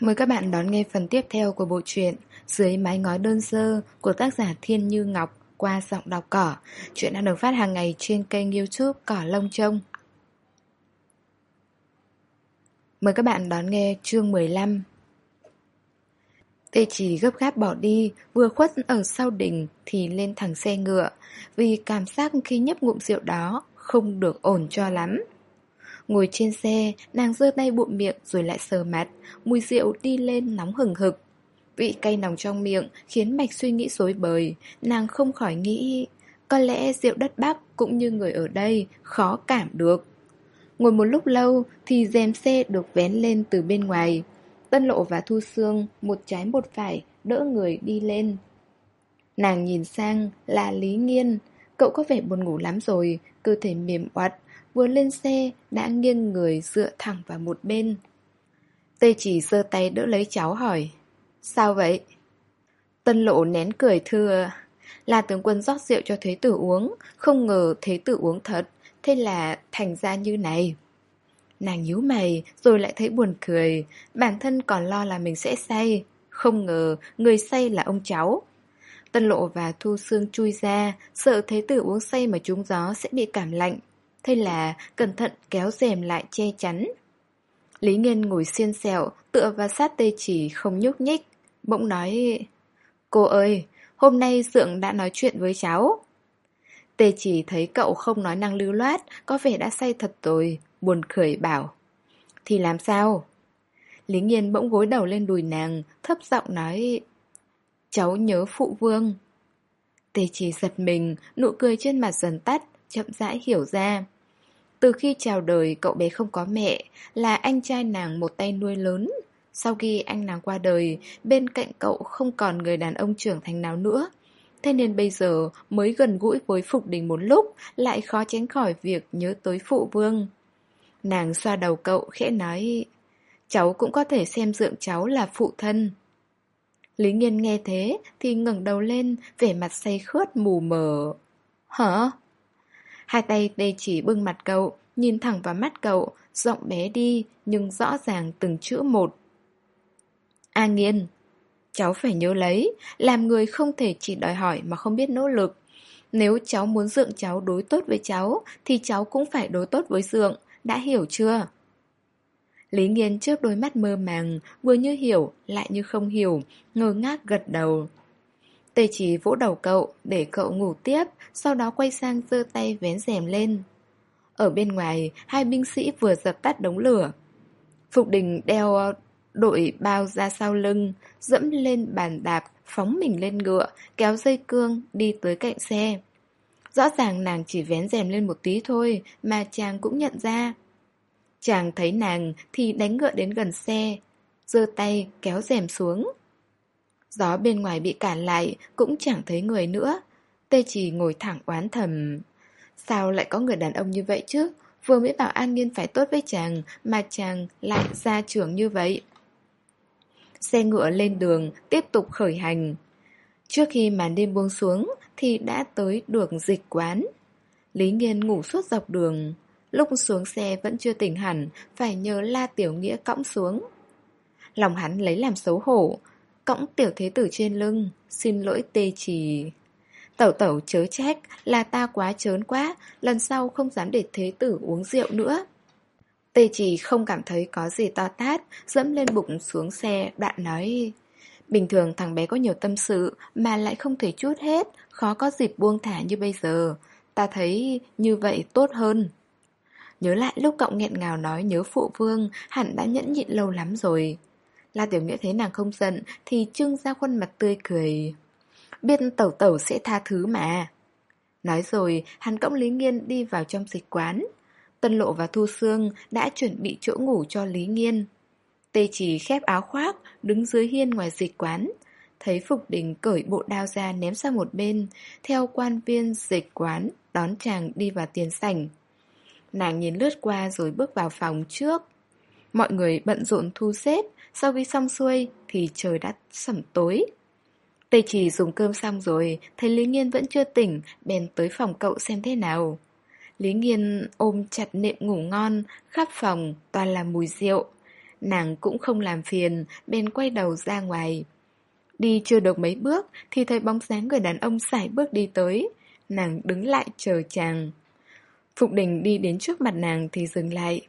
Mời các bạn đón nghe phần tiếp theo của bộ truyện Dưới mái ngói đơn sơ của tác giả Thiên Như Ngọc qua giọng đọc cỏ. Chuyện đang được phát hàng ngày trên kênh youtube Cỏ Lông Trông. Mời các bạn đón nghe chương 15 Tê chỉ gấp gáp bỏ đi, vừa khuất ở sau đỉnh thì lên thẳng xe ngựa, vì cảm giác khi nhấp ngụm rượu đó không được ổn cho lắm. Ngồi trên xe, nàng giơ tay bụm miệng rồi lại sờ mặt, mùi rượu đi lên nóng hừng hực. Vị cay nồng trong miệng khiến mạch suy nghĩ rối bời, nàng không khỏi nghĩ... Có lẽ rượu đất Bắc cũng như người ở đây khó cảm được. Ngồi một lúc lâu thì rèm xe được vén lên từ bên ngoài. Tân lộ và Thu Sương một trái một phải đỡ người đi lên. Nàng nhìn sang là Lý Nghiên, cậu có vẻ buồn ngủ lắm rồi, cơ thể mềm oặt, vừa lên xe, đã nghiêng người dựa thẳng vào một bên. Tê chỉ giơ tay đỡ lấy cháu hỏi, Sao vậy? Tân lộ nén cười thưa, Là tướng quân rót rượu cho thế tử uống, Không ngờ thế tử uống thật, Thế là thành ra như này Nàng nhíu mày, rồi lại thấy buồn cười, Bản thân còn lo là mình sẽ say, Không ngờ người say là ông cháu Tân lộ và thu xương chui ra, Sợ thế tử uống say mà trúng gió sẽ bị cảm lạnh Thế là cẩn thận kéo rèm lại che chắn. Lý Nghiên ngồi xiên xẹo Tựa vào sát tê chỉ không nhúc nhích Bỗng nói Cô ơi, hôm nay Dượng đã nói chuyện với cháu. Tê chỉ thấy cậu không nói năng lưu loát Có vẻ đã say thật rồi Buồn cười bảo Thì làm sao? Lý Nghiên bỗng gối đầu lên đùi nàng Thấp giọng nói Cháu nhớ phụ vương. Tê chỉ giật mình Nụ cười trên mặt dần tắt Chậm rãi hiểu ra từ khi chào đời, cậu bé không có mẹ, Là anh trai nàng một tay nuôi lớn. Sau khi anh nàng qua đời, Bên cạnh cậu không còn người đàn ông trưởng thành nào nữa. Thế nên bây giờ, mới gần gũi với Phục Đình một lúc, Lại khó tránh khỏi việc nhớ tới phụ vương. Nàng xoa đầu cậu, khẽ nói, Cháu cũng có thể xem dượng cháu là phụ thân. Lý Nghiên nghe thế thì ngẩng đầu lên, Vẻ mặt say khướt mù mờ. Hả? Hai tay tê chỉ bưng mặt cậu, nhìn thẳng vào mắt cậu, giọng bé đi nhưng rõ ràng từng chữ một. A nghiên, cháu phải nhớ lấy, làm người không thể chỉ đòi hỏi mà không biết nỗ lực. Nếu cháu muốn dượng cháu đối tốt với cháu, thì cháu cũng phải đối tốt với dượng, đã hiểu chưa? Lý nghiên trước đôi mắt mơ màng, vừa như hiểu, lại như không hiểu, ngơ ngác gật đầu. Tề chỉ vỗ đầu cậu để cậu ngủ tiếp, sau đó quay sang giơ tay vén rèm lên. Ở bên ngoài, hai binh sĩ vừa dập tắt đống lửa. Phục đình đeo ờ, đội bao ra sau lưng, dẫm lên bàn đạp, phóng mình lên ngựa, kéo dây cương, đi tới cạnh xe. Rõ ràng nàng chỉ vén rèm lên một tí thôi, mà chàng cũng nhận ra. Chàng thấy nàng thì đánh ngựa đến gần xe, giơ tay kéo rèm xuống. Gió bên ngoài bị cản lại, Cũng chẳng thấy người nữa. Tê chỉ ngồi thẳng oán thầm. Sao lại có người đàn ông như vậy chứ? Vừa mới bảo An Nhiên phải tốt với chàng, Mà chàng lại ra trường như vậy. Xe ngựa lên đường, Tiếp tục khởi hành. Trước khi màn đêm buông xuống, Thì đã tới đường dịch quán. Lý Nghiên ngủ suốt dọc đường. Lúc xuống xe vẫn chưa tỉnh hẳn, Phải nhờ La Tiểu Nghĩa cõng xuống. Lòng hắn lấy làm xấu hổ cõng tiểu thế tử trên lưng, xin lỗi tê trì. Tẩu tẩu chớ trách là ta quá chớn quá, lần sau không dám để thế tử uống rượu nữa. Tê trì không cảm thấy có gì to tát, dẫm lên bụng xuống xe, đoạn nói... Bình thường thằng bé có nhiều tâm sự mà lại không thể chút hết, khó có dịp buông thả như bây giờ. Ta thấy như vậy tốt hơn. Nhớ lại lúc cậu nghẹn ngào nói nhớ phụ vương, hẳn đã nhẫn nhịn lâu lắm rồi. La Tiểu Nghĩa thấy nàng không giận Thì trưng ra khuôn mặt tươi cười. Biết tẩu tẩu sẽ tha thứ mà. Nói rồi, hắn cõng Lý Nghiên đi vào trong dịch quán. Tân Lộ và Thu Sương đã chuẩn bị chỗ ngủ cho Lý Nghiên. Tê chỉ khép áo khoác, Đứng dưới hiên ngoài dịch quán. Thấy Phục Đình cởi bộ đao ra ném sang một bên, Theo quan viên dịch quán Đón chàng đi vào tiền sảnh. Nàng nhìn lướt qua rồi bước vào phòng trước. Mọi người bận rộn thu xếp sau khi xong xuôi thì trời đã sẩm tối. Tây chỉ dùng cơm xong rồi, thấy Lý Nghiên vẫn chưa tỉnh, bèn tới phòng cậu xem thế nào. Lý Nghiên ôm chặt nệm ngủ ngon, khắp phòng toàn là mùi rượu. Nàng cũng không làm phiền, bèn quay đầu ra ngoài. Đi chưa được mấy bước thì thấy bóng dáng người đàn ông sải bước đi tới. Nàng đứng lại chờ chàng. Phục đình đi đến trước mặt nàng thì dừng lại.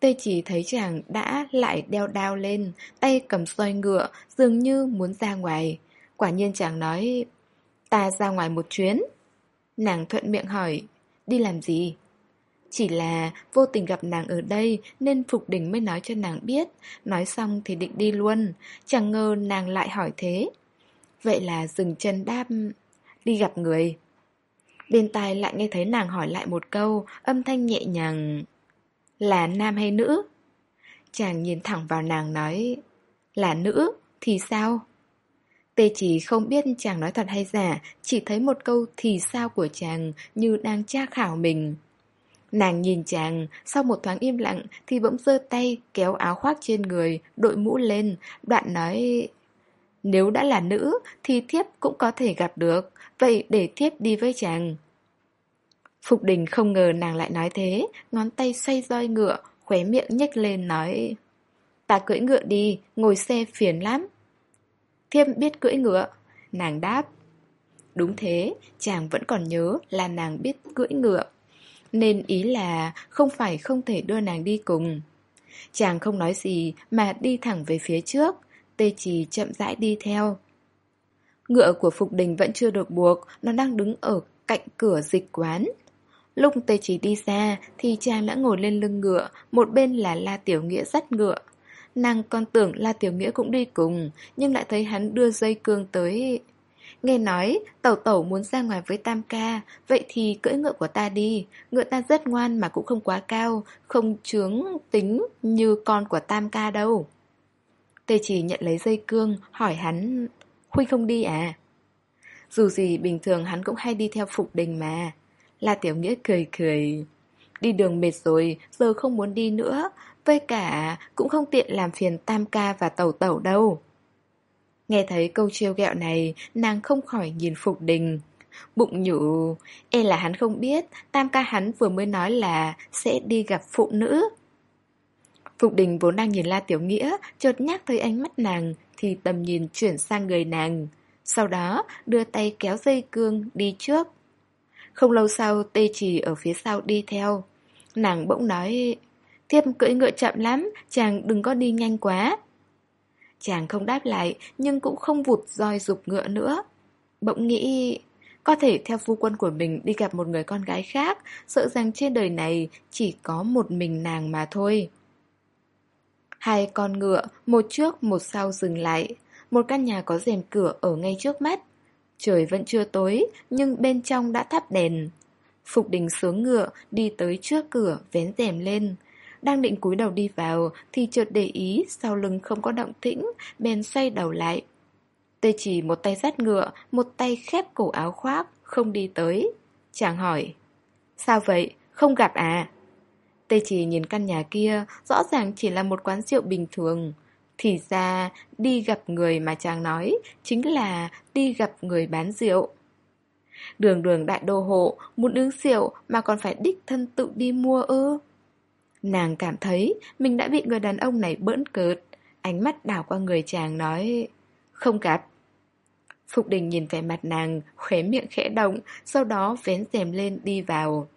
Tê chỉ thấy chàng đã lại đeo đao lên, tay cầm xoay ngựa, dường như muốn ra ngoài. Quả nhiên chàng nói, ta ra ngoài một chuyến. Nàng thuận miệng hỏi, đi làm gì? Chỉ là vô tình gặp nàng ở đây nên Phục Đình mới nói cho nàng biết, nói xong thì định đi luôn, chẳng ngờ nàng lại hỏi thế. Vậy là dừng chân đáp, đi gặp người. Bên tai lại nghe thấy nàng hỏi lại một câu, âm thanh nhẹ nhàng. Là nam hay nữ? Chàng nhìn thẳng vào nàng nói, là nữ, thì sao? Tê chỉ không biết chàng nói thật hay giả, chỉ thấy một câu thì sao của chàng như đang tra khảo mình. Nàng nhìn chàng, sau một thoáng im lặng thì bỗng giơ tay kéo áo khoác trên người, đội mũ lên, đoạn nói... Nếu đã là nữ thì thiếp cũng có thể gặp được, vậy để thiếp đi với chàng. Phục đình không ngờ nàng lại nói thế, ngón tay xoay roi ngựa, khóe miệng nhếch lên nói Ta cưỡi ngựa đi, ngồi xe phiền lắm. Thiêm biết cưỡi ngựa, nàng đáp. Đúng thế, chàng vẫn còn nhớ là nàng biết cưỡi ngựa. Nên ý là không phải không thể đưa nàng đi cùng. Chàng không nói gì mà đi thẳng về phía trước, tê trì chậm rãi đi theo. Ngựa của Phục Đình vẫn chưa được buộc, nó đang đứng ở cạnh cửa dịch quán. Lúc tây Chỉ đi xa thì chàng đã ngồi lên lưng ngựa, một bên là La Tiểu Nghĩa dắt ngựa. Nàng còn tưởng La Tiểu Nghĩa cũng đi cùng, nhưng lại thấy hắn đưa dây cương tới. Nghe nói, tẩu tẩu muốn ra ngoài với Tam ca, vậy thì cưỡi ngựa của ta đi. Ngựa ta rất ngoan mà cũng không quá cao, không chướng tính như con của Tam ca đâu. Tê chỉ nhận lấy dây cương, hỏi hắn, Huynh không đi à? Dù gì bình thường hắn cũng hay đi theo Phục Đình mà. La Tiểu Nghĩa cười cười. Đi đường mệt rồi, giờ không muốn đi nữa. Với cả, cũng không tiện làm phiền Tam Ca và Tẩu Tẩu đâu. Nghe thấy câu trêu ghẹo này, nàng không khỏi nhìn Phục Đình. Bụng nhủ, e là hắn không biết, Tam Ca hắn vừa mới nói là sẽ đi gặp phụ nữ. Phục Đình vốn đang nhìn La Tiểu Nghĩa, chợt nhắc thấy ánh mắt nàng, thì tầm nhìn chuyển sang người nàng. Sau đó, đưa tay kéo dây cương đi trước. Không lâu sau, tê trì ở phía sau đi theo. Nàng bỗng nói, thiếp cưỡi ngựa chậm lắm, chàng đừng có đi nhanh quá. Chàng không đáp lại, nhưng cũng không vụt roi dục ngựa nữa. Bỗng nghĩ, có thể theo phu quân của mình đi gặp một người con gái khác, sợ rằng trên đời này chỉ có một mình nàng mà thôi. Hai con ngựa, một trước một sau dừng lại. Một căn nhà có rèm cửa ở ngay trước mắt. Trời vẫn chưa tối, nhưng bên trong đã thắp đèn. Phục đình xuống ngựa, đi tới trước cửa, vén rèm lên. Đang định cúi đầu đi vào, thì chợt để ý sau lưng không có động tĩnh, bèn xoay đầu lại. Tê chỉ một tay dắt ngựa, một tay khép cổ áo khoác, không đi tới. Chàng hỏi, sao vậy, không gặp à? Tê chỉ nhìn căn nhà kia, rõ ràng chỉ là một quán rượu bình thường. Thì ra, đi gặp người mà chàng nói, chính là đi gặp người bán rượu. Đường đường đại đô hộ, muốn uống rượu mà còn phải đích thân tự đi mua ư. Nàng cảm thấy mình đã bị người đàn ông này bỡn cợt. Ánh mắt đảo qua người chàng nói, không gặp. Phục đình nhìn vẻ mặt nàng, khóe miệng khẽ động, sau đó vén rèm lên đi vào.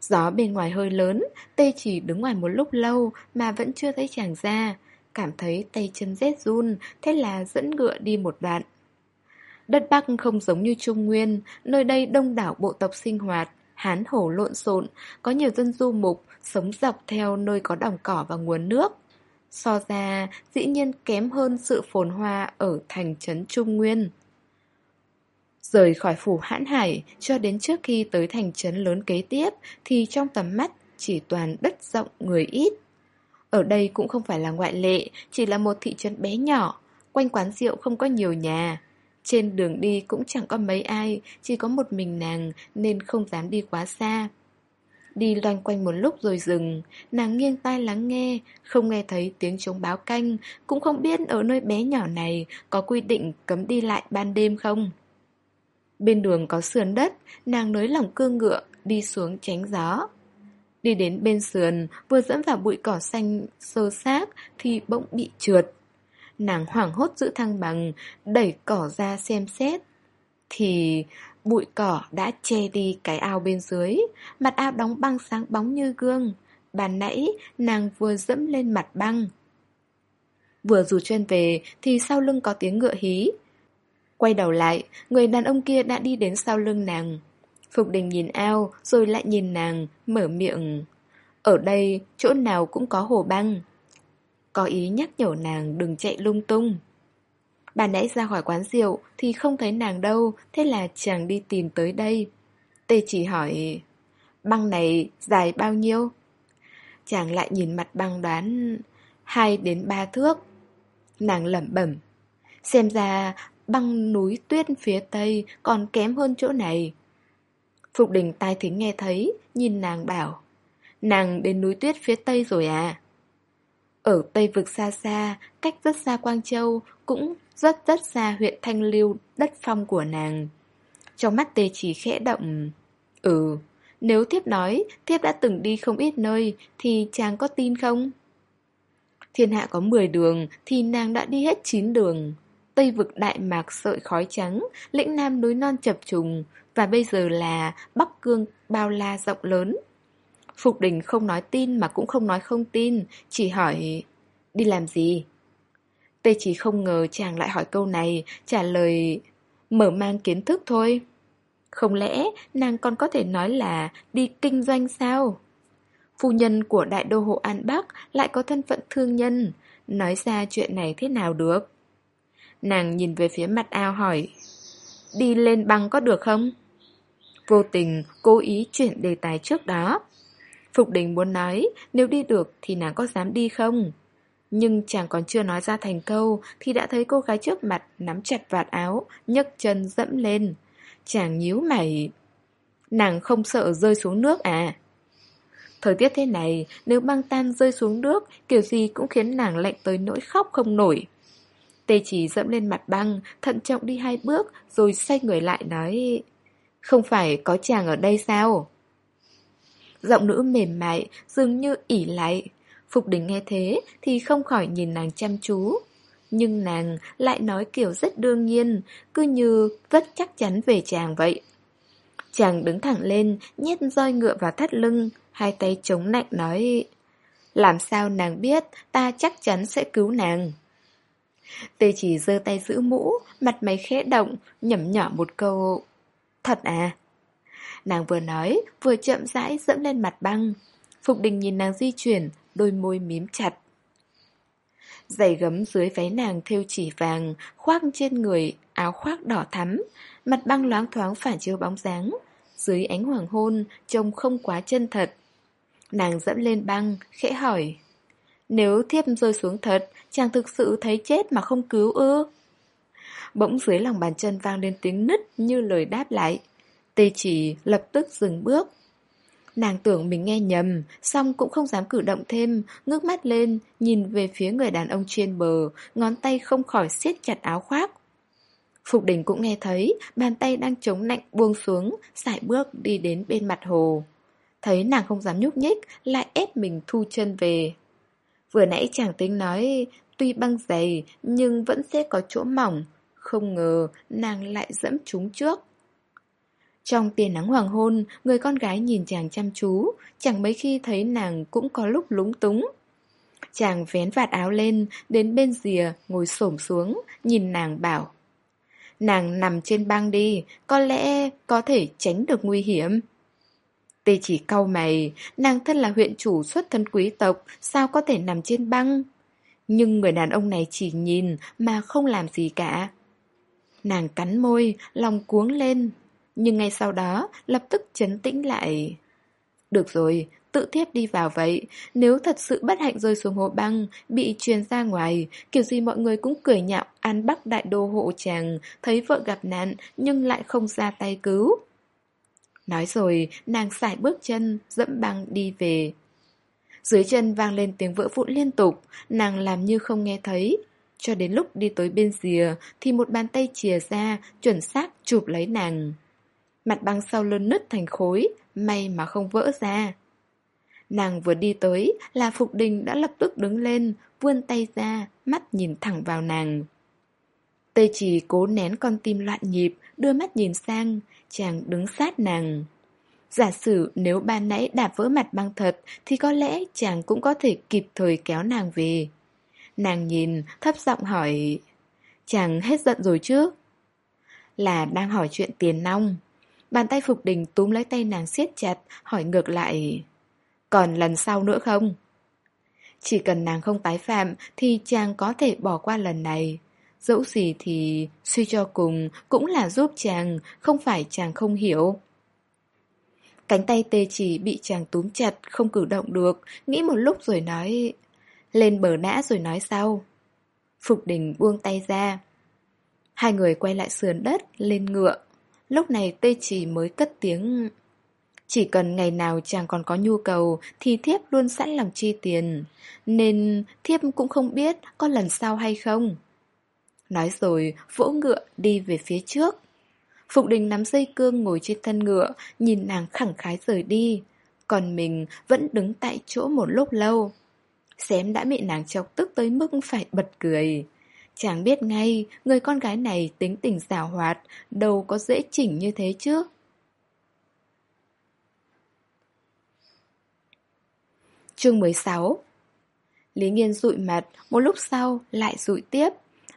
Gió bên ngoài hơi lớn, tê chỉ đứng ngoài một lúc lâu mà vẫn chưa thấy chàng ra. Cảm thấy tay chân rét run, thế là dẫn ngựa đi một đoạn. Đất Bắc không giống như Trung Nguyên, nơi đây đông đảo bộ tộc sinh hoạt, hán hổ lộn xộn, có nhiều dân du mục, sống dọc theo nơi có đồng cỏ và nguồn nước. So ra, dĩ nhiên kém hơn sự phồn hoa ở thành trấn Trung Nguyên. Rời khỏi phủ hãn hải cho đến trước khi tới thành trấn lớn kế tiếp thì trong tầm mắt chỉ toàn đất rộng người ít. Ở đây cũng không phải là ngoại lệ, chỉ là một thị trấn bé nhỏ, quanh quán rượu không có nhiều nhà. Trên đường đi cũng chẳng có mấy ai, chỉ có một mình nàng nên không dám đi quá xa. Đi loanh quanh một lúc rồi dừng, nàng nghiêng tai lắng nghe, không nghe thấy tiếng trống báo canh, cũng không biết ở nơi bé nhỏ này có quy định cấm đi lại ban đêm không. Bên đường có sườn đất, nàng nới lỏng cương ngựa, đi xuống tránh gió. Đi đến bên sườn, vừa dẫm vào bụi cỏ xanh sơ xác thì bỗng bị trượt. Nàng hoảng hốt giữ thăng bằng, đẩy cỏ ra xem xét. Thì bụi cỏ đã che đi cái ao bên dưới, mặt ao đóng băng sáng bóng như gương. Bàn nãy, nàng vừa dẫm lên mặt băng. Vừa rủ chân về thì sau lưng có tiếng ngựa hí. Quay đầu lại, người đàn ông kia đã đi đến sau lưng nàng. Phục đình nhìn ao rồi lại nhìn nàng, mở miệng. Ở đây, chỗ nào cũng có hồ băng. Có ý nhắc nhở nàng đừng chạy lung tung. Bà nãy ra khỏi quán rượu thì không thấy nàng đâu, thế là chàng đi tìm tới đây. Tê chỉ hỏi, băng này dài bao nhiêu? Chàng lại nhìn mặt băng đoán, hai đến ba thước. Nàng lẩm bẩm, xem ra băng núi tuyết phía tây còn kém hơn chỗ này. Phục đình tai thính nghe thấy, nhìn nàng bảo, nàng đến núi tuyết phía tây rồi à? Ở Tây Vực xa xa, cách rất xa Quang Châu, cũng rất rất xa huyện Thanh Lưu, đất phong của nàng. Trong mắt tê chỉ khẽ động. Ừ, nếu thiếp nói thiếp đã từng đi không ít nơi, thì chàng có tin không? Thiên hạ có 10 đường, thì nàng đã đi hết 9 đường. Tây vực đại mạc sợi khói trắng, lĩnh nam núi non chập trùng, và bây giờ là Bắc Cương bao la rộng lớn. Phục đình không nói tin mà cũng không nói không tin, chỉ hỏi đi làm gì? Tê chỉ không ngờ chàng lại hỏi câu này, trả lời mở mang kiến thức thôi. Không lẽ nàng còn có thể nói là đi kinh doanh sao? Phu nhân của đại đô hộ An Bắc lại có thân phận thương nhân, nói ra chuyện này thế nào được? Nàng nhìn về phía mặt ao hỏi, đi lên băng có được không? Vô tình, cố ý chuyển đề tài trước đó. Phục đình muốn nói, nếu đi được thì nàng có dám đi không? Nhưng chàng còn chưa nói ra thành câu thì đã thấy cô gái trước mặt nắm chặt vạt áo, nhấc chân dẫm lên. Chàng nhíu mày. Nàng không sợ rơi xuống nước à? Thời tiết thế này, nếu băng tan rơi xuống nước, kiểu gì cũng khiến nàng lạnh tới nỗi khóc không nổi. Tê chỉ dẫm lên mặt băng, thận trọng đi hai bước, rồi xoay người lại nói... Không phải có chàng ở đây sao? Giọng nữ mềm mại, dường như ỉ lại. Phục đình nghe thế thì không khỏi nhìn nàng chăm chú. Nhưng nàng lại nói kiểu rất đương nhiên, cứ như rất chắc chắn về chàng vậy. Chàng đứng thẳng lên, nhét roi ngựa vào thắt lưng, hai tay chống nạnh nói Làm sao nàng biết ta chắc chắn sẽ cứu nàng Tê chỉ giơ tay giữ mũ, mặt mày khẽ động, nhẩm nhỏ một câu Thật à? Nàng vừa nói, vừa chậm rãi dẫm lên mặt băng. Phục đình nhìn nàng di chuyển, đôi môi mím chặt. Giày gấm dưới váy nàng thêu chỉ vàng, khoác trên người, áo khoác đỏ thắm, mặt băng loáng thoáng phản chiếu bóng dáng. Dưới ánh hoàng hôn, trông không quá chân thật. Nàng dẫm lên băng, khẽ hỏi. Nếu thiếp rơi xuống thật, chàng thực sự thấy chết mà không cứu ư? Bỗng dưới lòng bàn chân vang lên tiếng nứt như lời đáp lại. Tê chỉ lập tức dừng bước. Nàng tưởng mình nghe nhầm, xong cũng không dám cử động thêm, ngước mắt lên, nhìn về phía người đàn ông trên bờ, ngón tay không khỏi siết chặt áo khoác. Phục đình cũng nghe thấy, bàn tay đang chống nạnh buông xuống, sải bước đi đến bên mặt hồ. Thấy nàng không dám nhúc nhích, lại ép mình thu chân về. Vừa nãy chàng tính nói, tuy băng dày, nhưng vẫn sẽ có chỗ mỏng. Không ngờ, nàng lại dẫm chúng trước. Trong tia nắng hoàng hôn, người con gái nhìn chàng chăm chú, chẳng mấy khi thấy nàng cũng có lúc lúng túng. Chàng vén vạt áo lên, đến bên rìa, ngồi xổm xuống, nhìn nàng bảo. Nàng nằm trên băng đi, có lẽ có thể tránh được nguy hiểm. Tê chỉ cau mày, nàng thân là huyện chủ xuất thân quý tộc, sao có thể nằm trên băng? Nhưng người đàn ông này chỉ nhìn mà không làm gì cả. Nàng cắn môi, lòng cuống lên, nhưng ngay sau đó lập tức chấn tĩnh lại. Được rồi, tự tiếp đi vào vậy. Nếu thật sự bất hạnh rơi xuống hồ băng, bị truyền ra ngoài, kiểu gì mọi người cũng cười nhạo an bắc đại đô hộ chàng, thấy vợ gặp nạn nhưng lại không ra tay cứu. Nói rồi, nàng xài bước chân, dẫm băng đi về. Dưới chân vang lên tiếng vỡ vụn liên tục, nàng làm như không nghe thấy. Cho đến lúc đi tới bên rìa, thì một bàn tay chìa ra, chuẩn xác chụp lấy nàng. Mặt băng sau lưng nứt thành khối, may mà không vỡ ra. Nàng vừa đi tới là Phục Đình đã lập tức đứng lên, vươn tay ra, mắt nhìn thẳng vào nàng. Tê chỉ cố nén con tim loạn nhịp, đưa mắt nhìn sang, chàng đứng sát nàng. Giả sử nếu ban nãy đạp vỡ mặt băng thật thì có lẽ chàng cũng có thể kịp thời kéo nàng về. Nàng nhìn, thấp giọng hỏi Chàng hết giận rồi chứ? Là đang hỏi chuyện tiền nong. Bàn tay Phục Đình túm lấy tay nàng siết chặt, hỏi ngược lại Còn lần sau nữa không? Chỉ cần nàng không tái phạm thì chàng có thể bỏ qua lần này. Dẫu gì thì suy cho cùng cũng là giúp chàng, không phải chàng không hiểu. Cánh tay tê chỉ bị chàng túm chặt, không cử động được, nghĩ một lúc rồi nói lên bờ nã rồi nói sau. Phục đình buông tay ra. Hai người quay lại sườn đất, lên ngựa. Lúc này tê chỉ mới cất tiếng Chỉ cần ngày nào chàng còn có nhu cầu Thì thiếp luôn sẵn lòng chi tiền Nên thiếp cũng không biết có lần sau hay không Nói rồi vỗ ngựa đi về phía trước Phục đình nắm dây cương ngồi trên thân ngựa Nhìn nàng khẳng khái rời đi Còn mình vẫn đứng tại chỗ một lúc lâu Xém đã bị nàng chọc tức tới mức phải bật cười Chàng biết ngay, người con gái này tính tình xảo hoạt, đâu có dễ chỉnh như thế chứ. Chương 16 Lý Nghiên dụi mặt, một lúc sau lại dụi tiếp.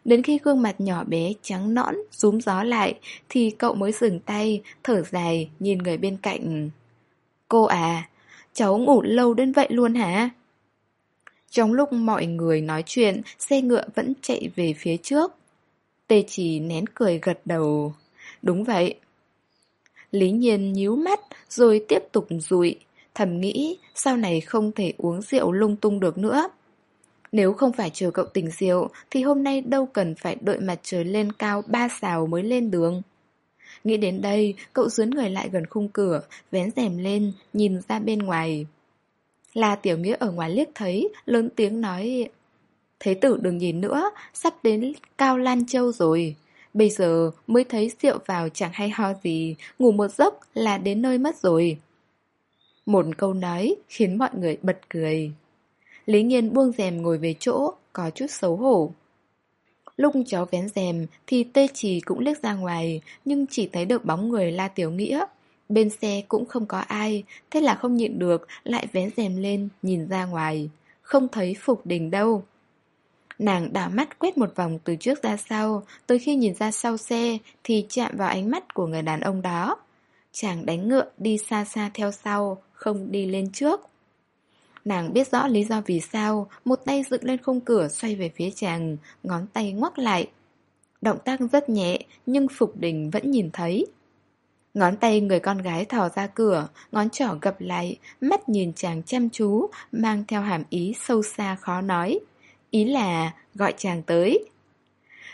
Đến khi gương mặt nhỏ bé trắng nõn, rúm gió lại, thì cậu mới dừng tay, thở dài, nhìn người bên cạnh. Cô à, cháu ngủ lâu đến vậy luôn hả? Trong lúc mọi người nói chuyện, xe ngựa vẫn chạy về phía trước. Tê chỉ nén cười gật đầu. Đúng vậy. Lý nhiên nhíu mắt rồi tiếp tục rụi. Thầm nghĩ sau này không thể uống rượu lung tung được nữa. Nếu không phải chờ cậu tỉnh rượu thì hôm nay đâu cần phải đợi mặt trời lên cao ba xào mới lên đường. Nghĩ đến đây, cậu dướn người lại gần khung cửa, vén rèm lên, nhìn ra bên ngoài. La Tiểu Nghĩa ở ngoài liếc thấy, lớn tiếng nói Thế tử đừng nhìn nữa, sắp đến Cao Lan Châu rồi. Bây giờ mới thấy rượu vào chẳng hay ho gì, ngủ một giấc là đến nơi mất rồi. Một câu nói khiến mọi người bật cười. Lý Nhiên buông rèm ngồi về chỗ, có chút xấu hổ. Lúc cháu vén rèm thì tê trì cũng liếc ra ngoài Nhưng chỉ thấy được bóng người La Tiểu Nghĩa. Bên xe cũng không có ai, thế là không nhịn được, lại vén rèm lên, nhìn ra ngoài. Không thấy Phục Đình đâu. Nàng đảo mắt quét một vòng từ trước ra sau, tới khi nhìn ra sau xe thì chạm vào ánh mắt của người đàn ông đó. Chàng đánh ngựa đi xa xa theo sau, không đi lên trước. Nàng biết rõ lý do vì sao, một tay dựng lên khung cửa xoay về phía chàng, ngón tay ngoắc lại. Động tác rất nhẹ, nhưng Phục Đình vẫn nhìn thấy. Ngón tay người con gái thò ra cửa, ngón trỏ gập lại, mắt nhìn chàng chăm chú, mang theo hàm ý sâu xa khó nói. Ý là gọi chàng tới.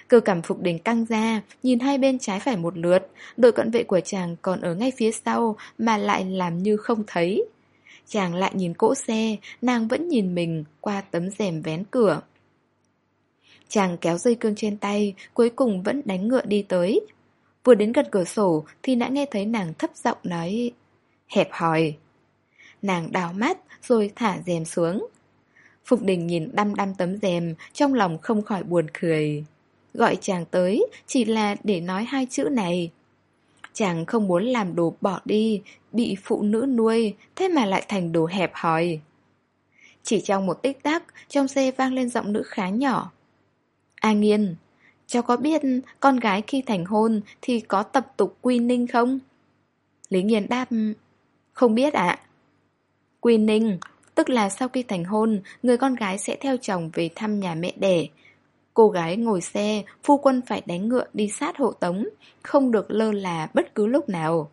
Cơ cảm phục đỉnh căng ra, nhìn hai bên trái phải một lượt, đội cận vệ của chàng còn ở ngay phía sau mà lại làm như không thấy. Chàng lại nhìn cỗ xe, nàng vẫn nhìn mình qua tấm rèm vén cửa. Chàng kéo dây cương trên tay, cuối cùng vẫn đánh ngựa đi tới. Vừa đến gần cửa sổ thì đã nghe thấy nàng thấp giọng nói, Hẹp hòi. Nàng đào mắt rồi thả rèm xuống. Phục đình nhìn đăm đăm tấm rèm, Trong lòng không khỏi buồn cười. Gọi chàng tới chỉ là để nói hai chữ này. Chàng không muốn làm đồ bỏ đi, Bị phụ nữ nuôi, Thế mà lại thành đồ hẹp hòi. Chỉ trong một tích tắc, Trong xe vang lên giọng nữ khá nhỏ. A nghiên Cháu có biết con gái khi thành hôn thì có tập tục quy ninh không? Lý Nghiên đáp, Không biết ạ. Quy ninh, Tức là sau khi thành hôn, Người con gái sẽ theo chồng về thăm nhà mẹ đẻ. Cô gái ngồi xe, Phu quân phải đánh ngựa đi sát hộ tống, Không được lơ là bất cứ lúc nào.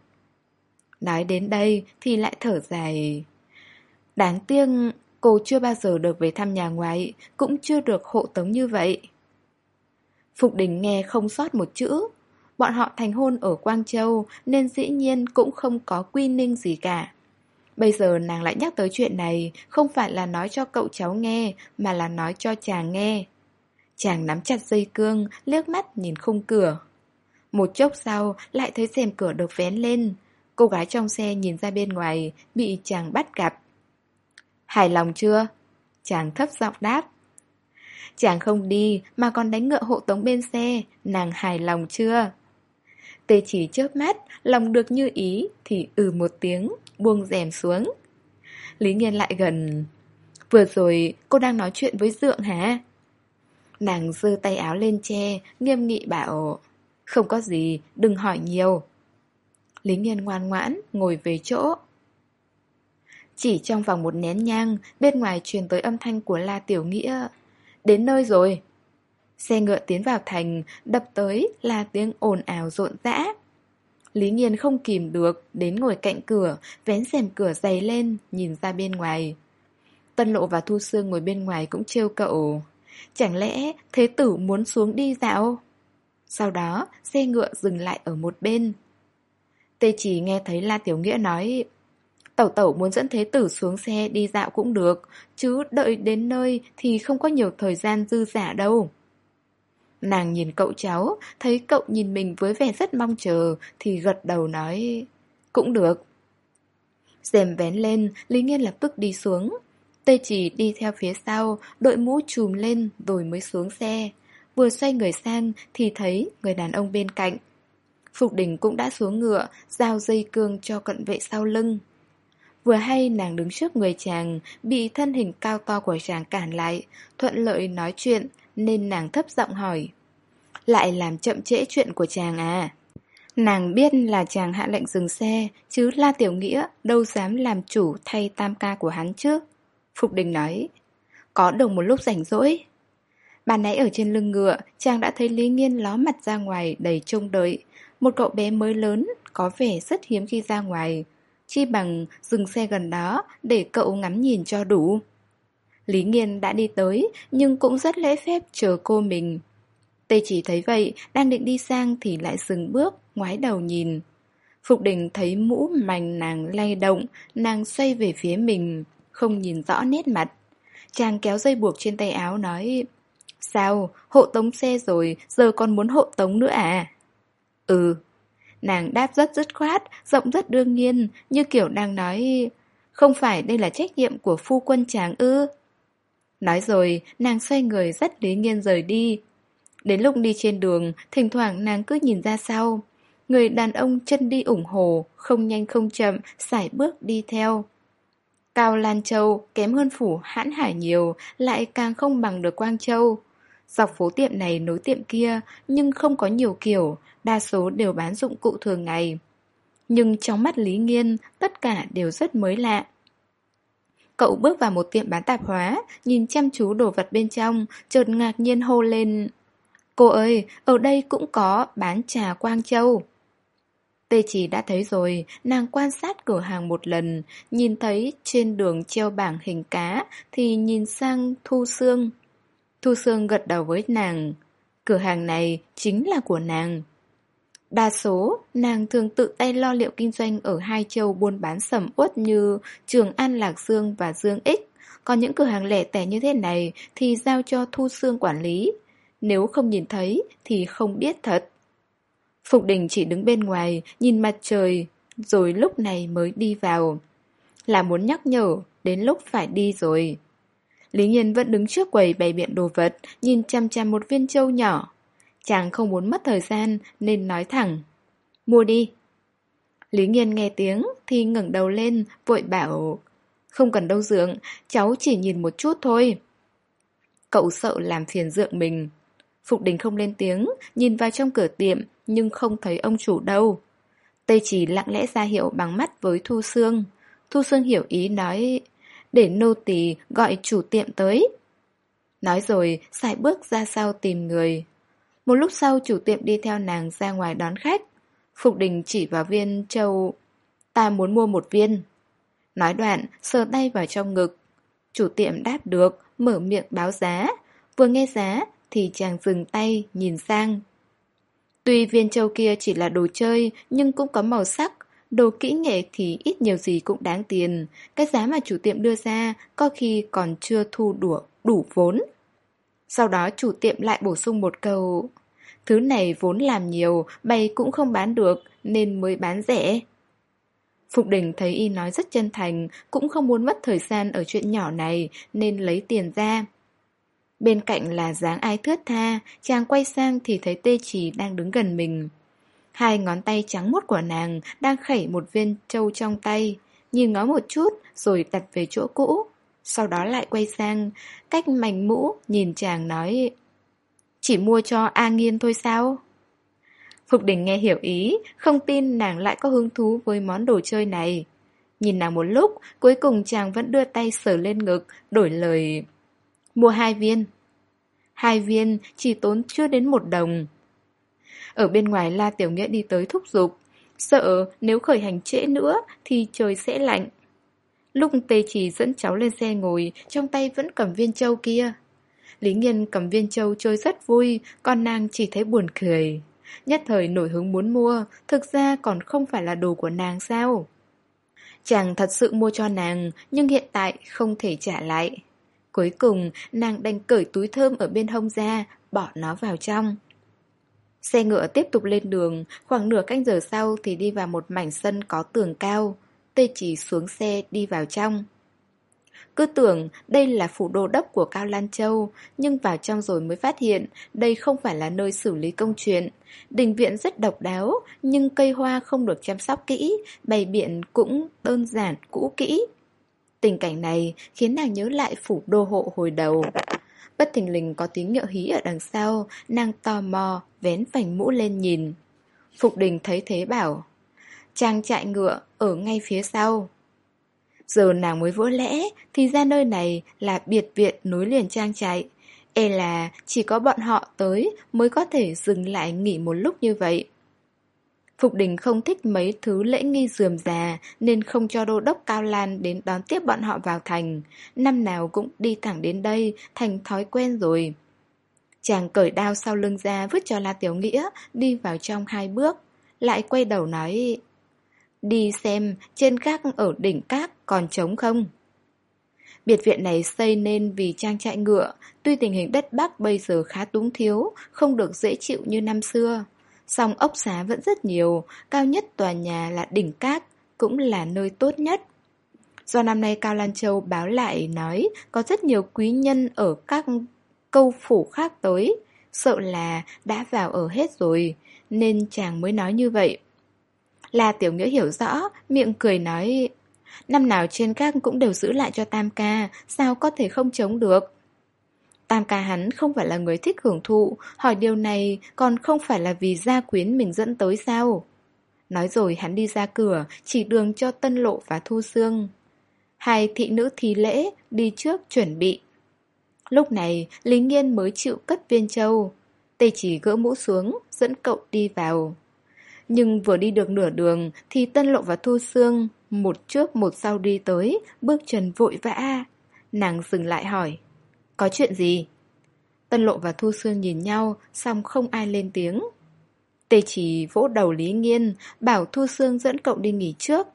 Nói đến đây thì lại thở dài. Đáng tiếc, cô chưa bao giờ được về thăm nhà ngoại, Cũng chưa được hộ tống như vậy. Phục đình nghe không sót một chữ. Bọn họ thành hôn ở Quang Châu nên dĩ nhiên cũng không có quy ninh gì cả. Bây giờ nàng lại nhắc tới chuyện này không phải là nói cho cậu cháu nghe mà là nói cho chàng nghe. Chàng nắm chặt dây cương, liếc mắt nhìn khung cửa. Một chốc sau lại thấy rèm cửa được vén lên. Cô gái trong xe nhìn ra bên ngoài, bị chàng bắt gặp. Hài lòng chưa? Chàng thấp giọng đáp. Chàng không đi mà còn đánh ngựa hộ tống bên xe, nàng hài lòng chưa? Tê chỉ chớp mắt, lòng được như ý thì ừ một tiếng, buông rèm xuống. Lý Nghiên lại gần. Vừa rồi cô đang nói chuyện với Dượng hả? Nàng giơ tay áo lên che, nghiêm nghị bảo Không có gì, đừng hỏi nhiều Lý Nghiên ngoan ngoãn, ngồi về chỗ Chỉ trong vòng một nén nhang, bên ngoài truyền tới âm thanh của La Tiểu Nghĩa Đến nơi rồi Xe ngựa tiến vào thành, đập tới là tiếng ồn ào rộn rã Lý nhiên không kìm được, đến ngồi cạnh cửa, vén rèm cửa dày lên, nhìn ra bên ngoài Tân Lộ và Thu Sương ngồi bên ngoài cũng trêu cậu Chẳng lẽ thế tử muốn xuống đi dạo? Sau đó, xe ngựa dừng lại ở một bên. Tê chỉ nghe thấy La Tiểu Nghĩa nói Tẩu tẩu muốn dẫn thế tử xuống xe đi dạo cũng được Chứ đợi đến nơi thì không có nhiều thời gian dư giả đâu Nàng nhìn cậu cháu Thấy cậu nhìn mình với vẻ rất mong chờ Thì gật đầu nói Cũng được Dèm vén lên Lý Nghiên lập tức đi xuống Tê chỉ đi theo phía sau, đội mũ trùm lên rồi mới xuống xe. Vừa xoay người sang thì thấy người đàn ông bên cạnh. Phục đình cũng đã xuống ngựa, giao dây cương cho cận vệ sau lưng. Vừa hay nàng đứng trước người chàng, bị thân hình cao to của chàng cản lại, thuận lợi nói chuyện, nên nàng thấp giọng hỏi. Lại làm chậm trễ chuyện của chàng à? Nàng biết là chàng hạ lệnh dừng xe, chứ La Tiểu Nghĩa đâu dám làm chủ thay tam ca của hắn chứ. Phục Đình nói Có đồng một lúc rảnh rỗi bà nãy ở trên lưng ngựa Chàng đã thấy Lý Nghiên ló mặt ra ngoài đầy trông đợi Một cậu bé mới lớn Có vẻ rất hiếm khi ra ngoài Chi bằng dừng xe gần đó Để cậu ngắm nhìn cho đủ Lý Nghiên đã đi tới Nhưng cũng rất lễ phép chờ cô mình Tê chỉ thấy vậy Đang định đi sang thì lại dừng bước Ngoái đầu nhìn Phục đình thấy mũ mảnh nàng lay động Nàng xoay về phía mình không nhìn rõ nét mặt. Chàng kéo dây buộc trên tay áo nói Sao, hộ tống xe rồi, giờ còn muốn hộ tống nữa à? Ừ. Nàng đáp rất dứt khoát, giọng rất đương nhiên, như kiểu đang nói Không phải đây là trách nhiệm của phu quân chàng ư? Nói rồi, nàng xoay người rất lý nghiên rời đi. Đến lúc đi trên đường, thỉnh thoảng nàng cứ nhìn ra sau. Người đàn ông chân đi ủng hộ, không nhanh không chậm, sải bước đi theo. Cao Lan Châu kém hơn phủ hãn hải nhiều, lại càng không bằng được Quang Châu. Dọc phố tiệm này nối tiệm kia, nhưng không có nhiều kiểu, đa số đều bán dụng cụ thường ngày. Nhưng trong mắt Lý Nghiên, tất cả đều rất mới lạ. Cậu bước vào một tiệm bán tạp hóa, nhìn chăm chú đồ vật bên trong, chợt ngạc nhiên hô lên. Cô ơi, ở đây cũng có bán trà Quang Châu. Tê chỉ đã thấy rồi, nàng quan sát cửa hàng một lần, nhìn thấy trên đường treo bảng hình cá, thì nhìn sang Thu xương Thu Sương gật đầu với nàng. Cửa hàng này chính là của nàng. Đa số, nàng thường tự tay lo liệu kinh doanh ở hai châu buôn bán sầm uất như Trường An Lạc Dương và Dương Ích. Còn những cửa hàng lẻ tẻ như thế này thì giao cho Thu Sương quản lý. Nếu không nhìn thấy thì không biết thật. Phục đình chỉ đứng bên ngoài, nhìn mặt trời, rồi lúc này mới đi vào. Là muốn nhắc nhở, đến lúc phải đi rồi. Lý Nhiên vẫn đứng trước quầy bày biện đồ vật, nhìn chăm chăm một viên châu nhỏ. Chàng không muốn mất thời gian nên nói thẳng. Mua đi. Lý Nhiên nghe tiếng thì ngẩng đầu lên, vội bảo Không cần đâu dưỡng, cháu chỉ nhìn một chút thôi. Cậu sợ làm phiền dượng mình. Phục đình không lên tiếng, nhìn vào trong cửa tiệm, nhưng không thấy ông chủ đâu. Tây chỉ lặng lẽ ra hiệu bằng mắt với Thu Sương. Thu Sương hiểu ý nói, để nô tỳ gọi chủ tiệm tới. Nói rồi, xài bước ra sau tìm người. Một lúc sau chủ tiệm đi theo nàng ra ngoài đón khách. Phục đình chỉ vào viên châu, ta muốn mua một viên. Nói đoạn, sờ tay vào trong ngực. Chủ tiệm đáp được, mở miệng báo giá. Vừa nghe giá, thì chàng dừng tay, nhìn sang, Tuy viên châu kia chỉ là đồ chơi nhưng cũng có màu sắc, đồ kỹ nghệ thì ít nhiều gì cũng đáng tiền. Cái giá mà chủ tiệm đưa ra có khi còn chưa thu đủ, đủ vốn. Sau đó chủ tiệm lại bổ sung một câu Thứ này vốn làm nhiều, bày cũng không bán được nên mới bán rẻ. Phục đình thấy y nói rất chân thành, cũng không muốn mất thời gian ở chuyện nhỏ này, nên lấy tiền ra. Bên cạnh là dáng ai thướt tha, chàng quay sang thì thấy tê chỉ đang đứng gần mình. Hai ngón tay trắng muốt của nàng đang khẩy một viên trâu trong tay, nhìn ngó một chút rồi đặt về chỗ cũ. Sau đó lại quay sang, cách mảnh mũ nhìn chàng nói Chỉ mua cho A Nghiên thôi sao? Phục đình nghe hiểu ý, không tin nàng lại có hứng thú với món đồ chơi này. Nhìn nàng một lúc, cuối cùng chàng vẫn đưa tay sờ lên ngực, đổi lời Mua hai viên. Hai viên chỉ tốn chưa đến một đồng. Ở bên ngoài La Tiểu Nghĩa đi tới thúc giục, sợ nếu khởi hành trễ nữa thì trời sẽ lạnh. Lúc tê chỉ dẫn cháu lên xe ngồi, trong tay vẫn cầm viên châu kia. Lý Nghiên cầm viên châu chơi rất vui, còn nàng chỉ thấy buồn cười. Nhất thời nổi hứng muốn mua, thực ra còn không phải là đồ của nàng sao? Chàng thật sự mua cho nàng, nhưng hiện tại không thể trả lại. Cuối cùng, nàng đành cởi túi thơm ở bên hông ra, bỏ nó vào trong. Xe ngựa tiếp tục lên đường, khoảng nửa canh giờ sau thì đi vào một mảnh sân có tường cao. Tê chỉ xuống xe đi vào trong. Cứ tưởng đây là phủ đô đốc của Cao Lan Châu, nhưng vào trong rồi mới phát hiện đây không phải là nơi xử lý công chuyện. Đình viện rất độc đáo, nhưng cây hoa không được chăm sóc kỹ, bày biện cũng đơn giản, cũ kỹ. Tình cảnh này khiến nàng nhớ lại phủ đô hộ hồi đầu. Bất thình lình có tiếng nhợ hí ở đằng sau, nàng tò mò, vén vành mũ lên nhìn. Phục đình thấy thế bảo, trang chạy ngựa ở ngay phía sau. Giờ nàng mới vỡ lẽ, thì ra nơi này là biệt viện nối liền trang trại. E là chỉ có bọn họ tới mới có thể dừng lại nghỉ một lúc như vậy. Phục đình không thích mấy thứ lễ nghi dườm già nên không cho đô đốc Cao Lan đến đón tiếp bọn họ vào thành. Năm nào cũng đi thẳng đến đây, thành thói quen rồi. Chàng cởi đao sau lưng ra vứt cho La Tiểu Nghĩa, đi vào trong hai bước. Lại quay đầu nói, đi xem trên các ở đỉnh các còn trống không? Biệt viện này xây nên vì trang trại ngựa, tuy tình hình đất Bắc bây giờ khá túng thiếu, không được dễ chịu như năm xưa. Song ốc xá vẫn rất nhiều, cao nhất tòa nhà là đỉnh cát, cũng là nơi tốt nhất. Do năm nay Cao Lan Châu báo lại nói có rất nhiều quý nhân ở các câu phủ khác tới, sợ là đã vào ở hết rồi, nên chàng mới nói như vậy. Là tiểu nghĩa hiểu rõ, miệng cười nói, năm nào trên các cũng đều giữ lại cho tam ca, sao có thể không chống được. Tam ca hắn không phải là người thích hưởng thụ, hỏi điều này còn không phải là vì gia quyến mình dẫn tới sao? Nói rồi hắn đi ra cửa, chỉ đường cho Tân Lộ và Thu Sương. Hai thị nữ thí lễ, đi trước chuẩn bị. Lúc này, Lý Nghiên mới chịu cất viên châu. Tê chỉ gỡ mũ xuống, dẫn cậu đi vào. Nhưng vừa đi được nửa đường thì Tân Lộ và Thu Sương một trước một sau đi tới, bước chân vội vã. Nàng dừng lại hỏi. Có chuyện gì? Tân Lộ và Thu Sương nhìn nhau, xong không ai lên tiếng. Tê chỉ vỗ đầu Lý Nghiên, bảo Thu Sương dẫn cậu đi nghỉ trước.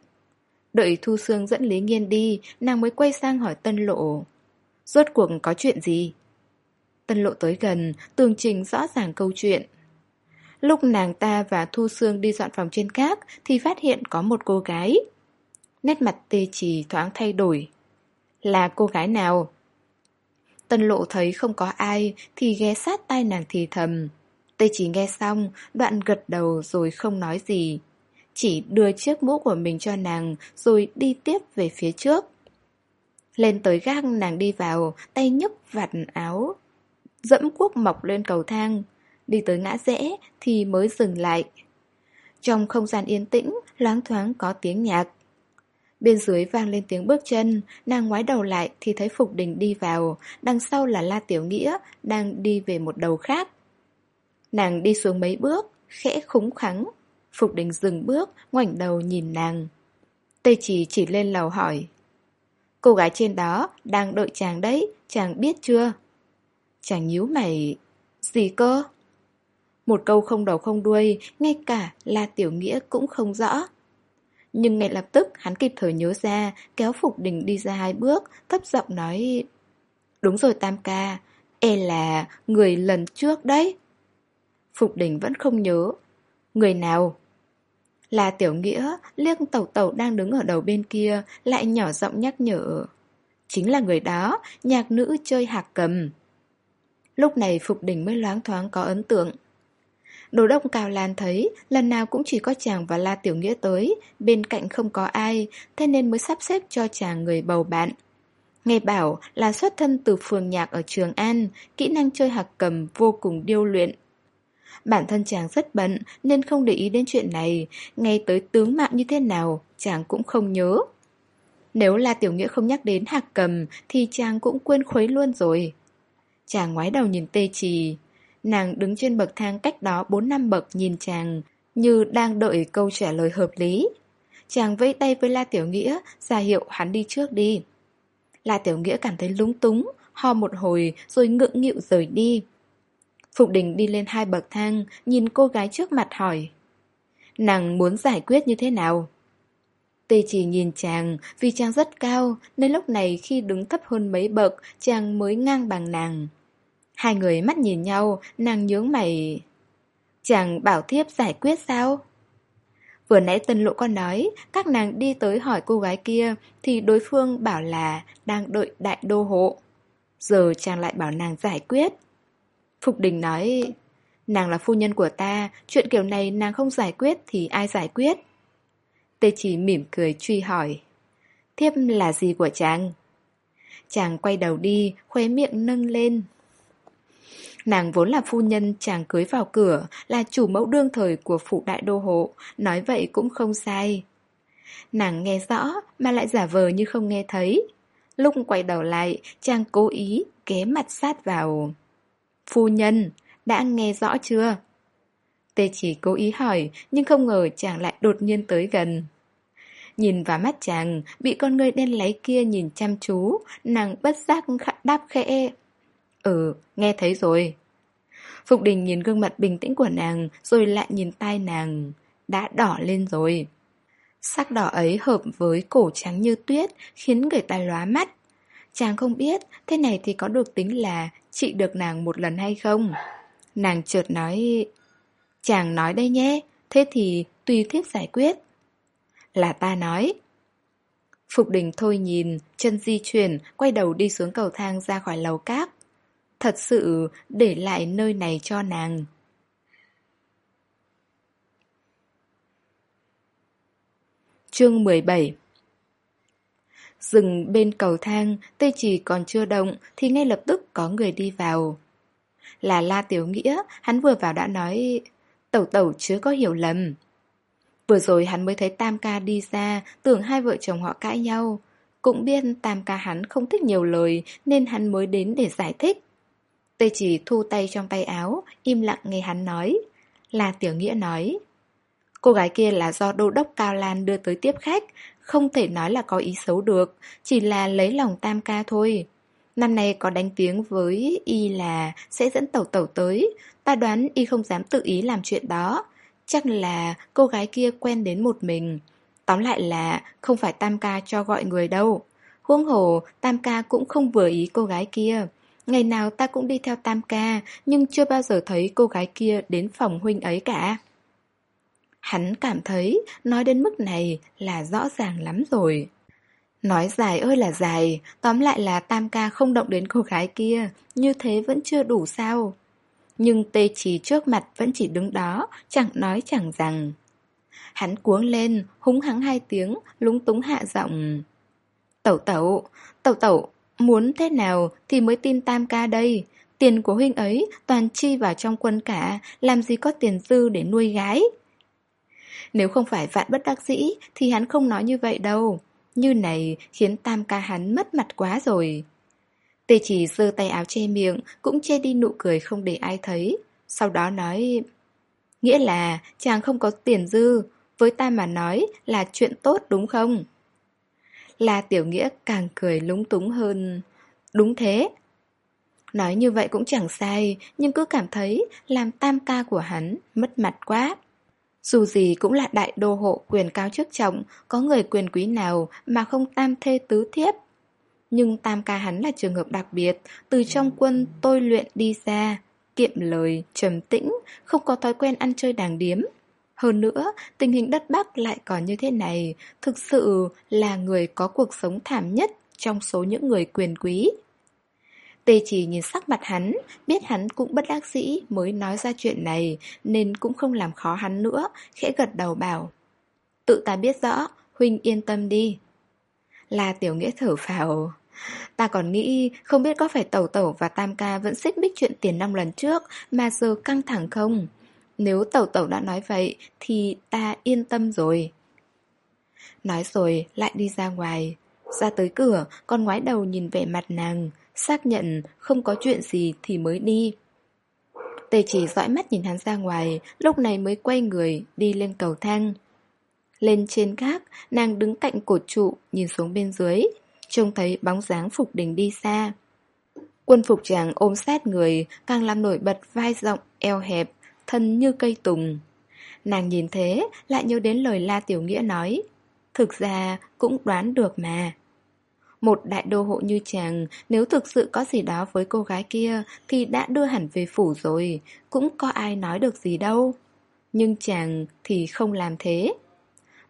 Đợi Thu Sương dẫn Lý Nghiên đi, nàng mới quay sang hỏi Tân Lộ. Rốt cuộc có chuyện gì? Tân Lộ tới gần, tường trình rõ ràng câu chuyện. Lúc nàng ta và Thu Sương đi dọn phòng trên cát thì phát hiện có một cô gái. Nét mặt tê trì thoáng thay đổi. Là cô gái nào? Tân lộ thấy không có ai thì ghé sát tai nàng thì thầm. Tê chỉ nghe xong, đoạn gật đầu rồi không nói gì. Chỉ đưa chiếc mũ của mình cho nàng rồi đi tiếp về phía trước. Lên tới gác nàng đi vào, tay nhấc vạt áo. Dẫm cuốc mọc lên cầu thang. Đi tới ngã rẽ thì mới dừng lại. Trong không gian yên tĩnh, loáng thoáng có tiếng nhạc. Bên dưới vang lên tiếng bước chân, nàng ngoái đầu lại thì thấy Phục Đình đi vào, đằng sau là La Tiểu Nghĩa, đang đi về một đầu khác. Nàng đi xuống mấy bước, khẽ khúng khắng. Phục Đình dừng bước, ngoảnh đầu nhìn nàng. tây chỉ chỉ lên lầu hỏi. Cô gái trên đó đang đợi chàng đấy, chàng biết chưa? Chàng nhíu mày... Gì cơ? Một câu không đầu không đuôi, ngay cả La Tiểu Nghĩa cũng không rõ. Nhưng ngay lập tức hắn kịp thời nhớ ra, kéo Phục Đình đi ra hai bước, thấp giọng nói Đúng rồi Tam ca, e là người lần trước đấy. Phục Đình vẫn không nhớ. Người nào? Là tiểu nghĩa, liếc tẩu tẩu đang đứng ở đầu bên kia, lại nhỏ giọng nhắc nhở. Chính là người đó, nhạc nữ chơi hạc cầm. Lúc này Phục Đình mới loáng thoáng có ấn tượng. Đồ đông cào Lan thấy lần nào cũng chỉ có chàng và La Tiểu Nghĩa tới, bên cạnh không có ai, thế nên mới sắp xếp cho chàng người bầu bạn. Nghe bảo là xuất thân từ phường nhạc ở Trường An, kỹ năng chơi hạc cầm vô cùng điêu luyện. Bản thân chàng rất bận nên không để ý đến chuyện này, ngay tới tướng mạo như thế nào, chàng cũng không nhớ. Nếu La tiểu nghĩa không nhắc đến hạc cầm thì chàng cũng quên khuấy luôn rồi. Chàng ngoái đầu nhìn tê trì. Nàng đứng trên bậc thang cách đó 4 năm bậc nhìn chàng, như đang đợi câu trả lời hợp lý. Chàng vẫy tay với La Tiểu Nghĩa, ra hiệu hắn đi trước đi. La Tiểu Nghĩa cảm thấy lúng túng, ho một hồi rồi ngượng nghịu rời đi. Phục đình đi lên hai bậc thang, nhìn cô gái trước mặt hỏi. Nàng muốn giải quyết như thế nào? Tê chỉ nhìn chàng, vì chàng rất cao, nên lúc này khi đứng thấp hơn mấy bậc, chàng mới ngang bằng nàng. Hai người mắt nhìn nhau, nàng nhướng mày. Chàng bảo thiếp giải quyết sao? Vừa nãy tân lộ con nói, các nàng đi tới hỏi cô gái kia, thì đối phương bảo là đang đợi đại đô hộ. Giờ chàng lại bảo nàng giải quyết. Phục đình nói, nàng là phu nhân của ta, chuyện kiểu này nàng không giải quyết thì ai giải quyết? Tê chỉ mỉm cười truy hỏi. Thiếp là gì của chàng? Chàng quay đầu đi, khóe miệng nâng lên. Nàng vốn là phu nhân chàng cưới vào cửa, là chủ mẫu đương thời của phụ đại đô hộ, nói vậy cũng không sai. Nàng nghe rõ mà lại giả vờ như không nghe thấy. Lúc quay đầu lại, chàng cố ý ghé mặt sát vào. Phu nhân, đã nghe rõ chưa? Tê chỉ cố ý hỏi, nhưng không ngờ chàng lại đột nhiên tới gần. Nhìn vào mắt chàng, bị con người đen láy kia nhìn chăm chú, nàng bất giác đáp khẽ. Ừ, nghe thấy rồi. Phục đình nhìn gương mặt bình tĩnh của nàng, rồi lại nhìn tai nàng. Đã đỏ lên rồi. Sắc đỏ ấy hợp với cổ trắng như tuyết, khiến người ta lóa mắt. Chàng không biết, thế này thì có được tính là chị được nàng một lần hay không? Nàng chợt nói... Chàng nói đây nhé, thế thì tùy thiếp giải quyết. Là ta nói. Phục đình thôi nhìn, chân di chuyển, quay đầu đi xuống cầu thang ra khỏi lầu cát. Thật sự để lại nơi này cho nàng. Chương 17 Dừng bên cầu thang, tê chỉ còn chưa động thì ngay lập tức có người đi vào. Là La Tiểu Nghĩa, hắn vừa vào đã nói Tẩu tẩu chứ có hiểu lầm. Vừa rồi hắn mới thấy Tam ca đi ra, tưởng hai vợ chồng họ cãi nhau. Cũng biết Tam ca hắn không thích nhiều lời nên hắn mới đến để giải thích. Tê chỉ thu tay trong tay áo, im lặng nghe hắn nói. Là Tiểu Nghĩa nói. Cô gái kia là do đô đốc Cao Lan đưa tới tiếp khách, không thể nói là có ý xấu được, chỉ là lấy lòng tam ca thôi. Năm nay có đánh tiếng với y là sẽ dẫn tẩu tẩu tới, ta đoán y không dám tự ý làm chuyện đó. Chắc là cô gái kia quen đến một mình. Tóm lại là không phải tam ca cho gọi người đâu. Huống hồ, tam ca cũng không vừa ý cô gái kia. Ngày nào ta cũng đi theo tam ca, nhưng chưa bao giờ thấy cô gái kia đến phòng huynh ấy cả. Hắn cảm thấy nói đến mức này là rõ ràng lắm rồi. Nói dài ơi là dài, tóm lại là tam ca không động đến cô gái kia, như thế vẫn chưa đủ sao. Nhưng tê chỉ trước mặt vẫn chỉ đứng đó, chẳng nói chẳng rằng. Hắn cuống lên, húng hắng hai tiếng, lúng túng hạ giọng. Tẩu tẩu, tẩu tẩu, muốn thế nào thì mới tin tam ca đây. Tiền của huynh ấy toàn chi vào trong quân cả, làm gì có tiền dư để nuôi gái. Nếu không phải vạn bất đắc dĩ thì hắn không nói như vậy đâu. Như này khiến tam ca hắn mất mặt quá rồi. Tê chỉ giơ tay áo che miệng, cũng che đi nụ cười không để ai thấy. Sau đó nói... Nghĩa là chàng không có tiền dư, với ta mà nói là chuyện tốt đúng không? Là tiểu nghĩa càng cười lúng túng hơn. Đúng thế. Nói như vậy cũng chẳng sai, nhưng cứ cảm thấy làm tam ca của hắn mất mặt quá. Dù gì cũng là đại đô hộ quyền cao chức trọng, có người quyền quý nào mà không tam thê tứ thiếp. Nhưng tam ca hắn là trường hợp đặc biệt, từ trong quân tôi luyện đi ra, kiệm lời, trầm tĩnh, không có thói quen ăn chơi đàng điếm. Hơn nữa, tình hình đất Bắc lại còn như thế này, thực sự là người có cuộc sống thảm nhất trong số những người quyền quý. Tê chỉ nhìn sắc mặt hắn, biết hắn cũng bất đắc dĩ mới nói ra chuyện này, nên cũng không làm khó hắn nữa, khẽ gật đầu bảo. Tự ta biết rõ, Huynh yên tâm đi. là Tiểu Nghĩa thở phào. Ta còn nghĩ không biết có phải Tẩu Tẩu và Tam Ca vẫn xích bích chuyện tiền năm lần trước mà giờ căng thẳng không? Nếu Tẩu Tẩu đã nói vậy thì ta yên tâm rồi. Nói rồi lại đi ra ngoài. Ra tới cửa, con ngoái đầu nhìn vẻ mặt nàng, xác nhận không có chuyện gì thì mới đi. Tề chỉ dõi mắt nhìn hắn ra ngoài, lúc này mới quay người, đi lên cầu thang. Lên trên gác, nàng đứng cạnh cột trụ, nhìn xuống bên dưới, trông thấy bóng dáng Phục Đình đi xa. Quân phục chàng ôm sát người, càng làm nổi bật vai rộng, eo hẹp, thân như cây tùng. Nàng nhìn thế, lại nhớ đến lời La Tiểu Nghĩa nói. Thực ra, cũng đoán được mà. Một đại đô hộ như chàng, nếu thực sự có gì đó với cô gái kia, thì đã đưa hẳn về phủ rồi, cũng có ai nói được gì đâu. Nhưng chàng thì không làm thế.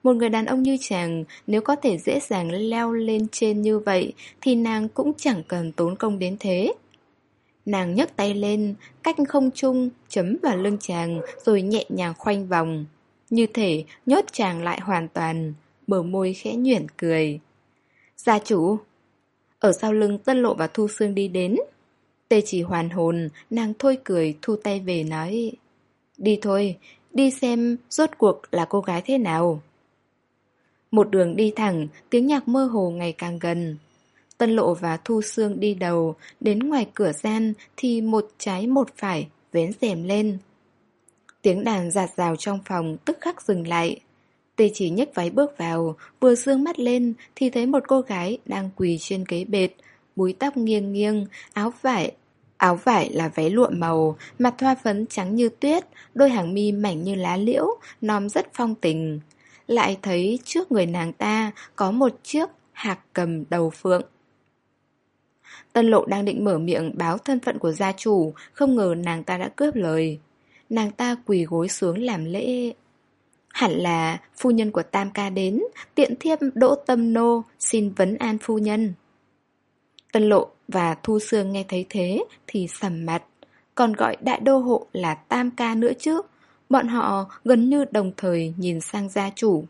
Một người đàn ông như chàng, nếu có thể dễ dàng leo lên trên như vậy, thì nàng cũng chẳng cần tốn công đến thế. Nàng nhấc tay lên, cách không trung, chấm vào lưng chàng, rồi nhẹ nhàng khoanh vòng. Như thể nhốt chàng lại hoàn toàn, bờ môi khẽ nhuyễn cười. Gia chủ! Ở sau lưng Tân Lộ và Thu Sương đi đến. Tê chỉ hoàn hồn, nàng thôi cười thu tay về nói Đi thôi, đi xem rốt cuộc là cô gái thế nào. Một đường đi thẳng, tiếng nhạc mơ hồ ngày càng gần. Tân Lộ và Thu Sương đi đầu, đến ngoài cửa gian thì một trái một phải, vén rèm lên. Tiếng đàn giạt rào trong phòng tức khắc dừng lại. Tê chỉ nhấc váy bước vào, vừa dương mắt lên thì thấy một cô gái đang quỳ trên ghế bệt, búi tóc nghiêng nghiêng, áo vải. Áo vải là váy lụa màu, mặt thoa phấn trắng như tuyết, đôi hàng mi mảnh như lá liễu, nom rất phong tình lại thấy trước người nàng ta có một chiếc hạc cầm đầu phượng. Tân lộ đang định mở miệng báo thân phận của gia chủ, không ngờ nàng ta đã cướp lời. Nàng ta quỳ gối xuống làm lễ. Hẳn là phu nhân của Tam Ca đến, tiện thiếp Đỗ Tâm Nô xin vấn an phu nhân. Tân lộ và Thu Sương nghe thấy thế thì sầm mặt, còn gọi đại đô hộ là Tam Ca nữa chứ. Bọn họ gần như đồng thời nhìn sang gia chủ.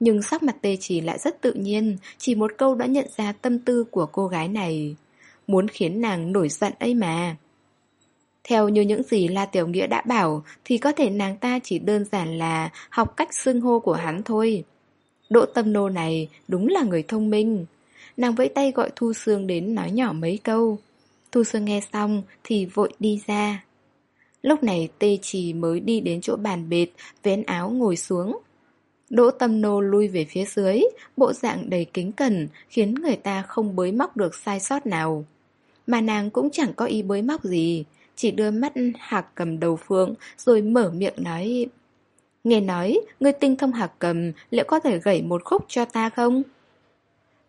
Nhưng sắc mặt tê chỉ lại rất tự nhiên, chỉ một câu đã nhận ra tâm tư của cô gái này. Muốn khiến nàng nổi giận ấy mà. Theo như những gì La Tiểu Nghĩa đã bảo, thì có thể nàng ta chỉ đơn giản là học cách xưng hô của hắn thôi. Đỗ tâm nô này đúng là người thông minh. Nàng vẫy tay gọi Thu Sương đến nói nhỏ mấy câu. Thu Sương nghe xong thì vội đi ra. Lúc này tê trì mới đi đến chỗ bàn bệt, vén áo ngồi xuống. Đỗ tâm nô lui về phía dưới, bộ dạng đầy kính cẩn, khiến người ta không bới móc được sai sót nào. Mà nàng cũng chẳng có ý bới móc gì, chỉ đưa mắt hạc cầm đầu phượng, rồi mở miệng nói... Nghe nói, người tinh thông hạc cầm, liệu có thể gảy một khúc cho ta không?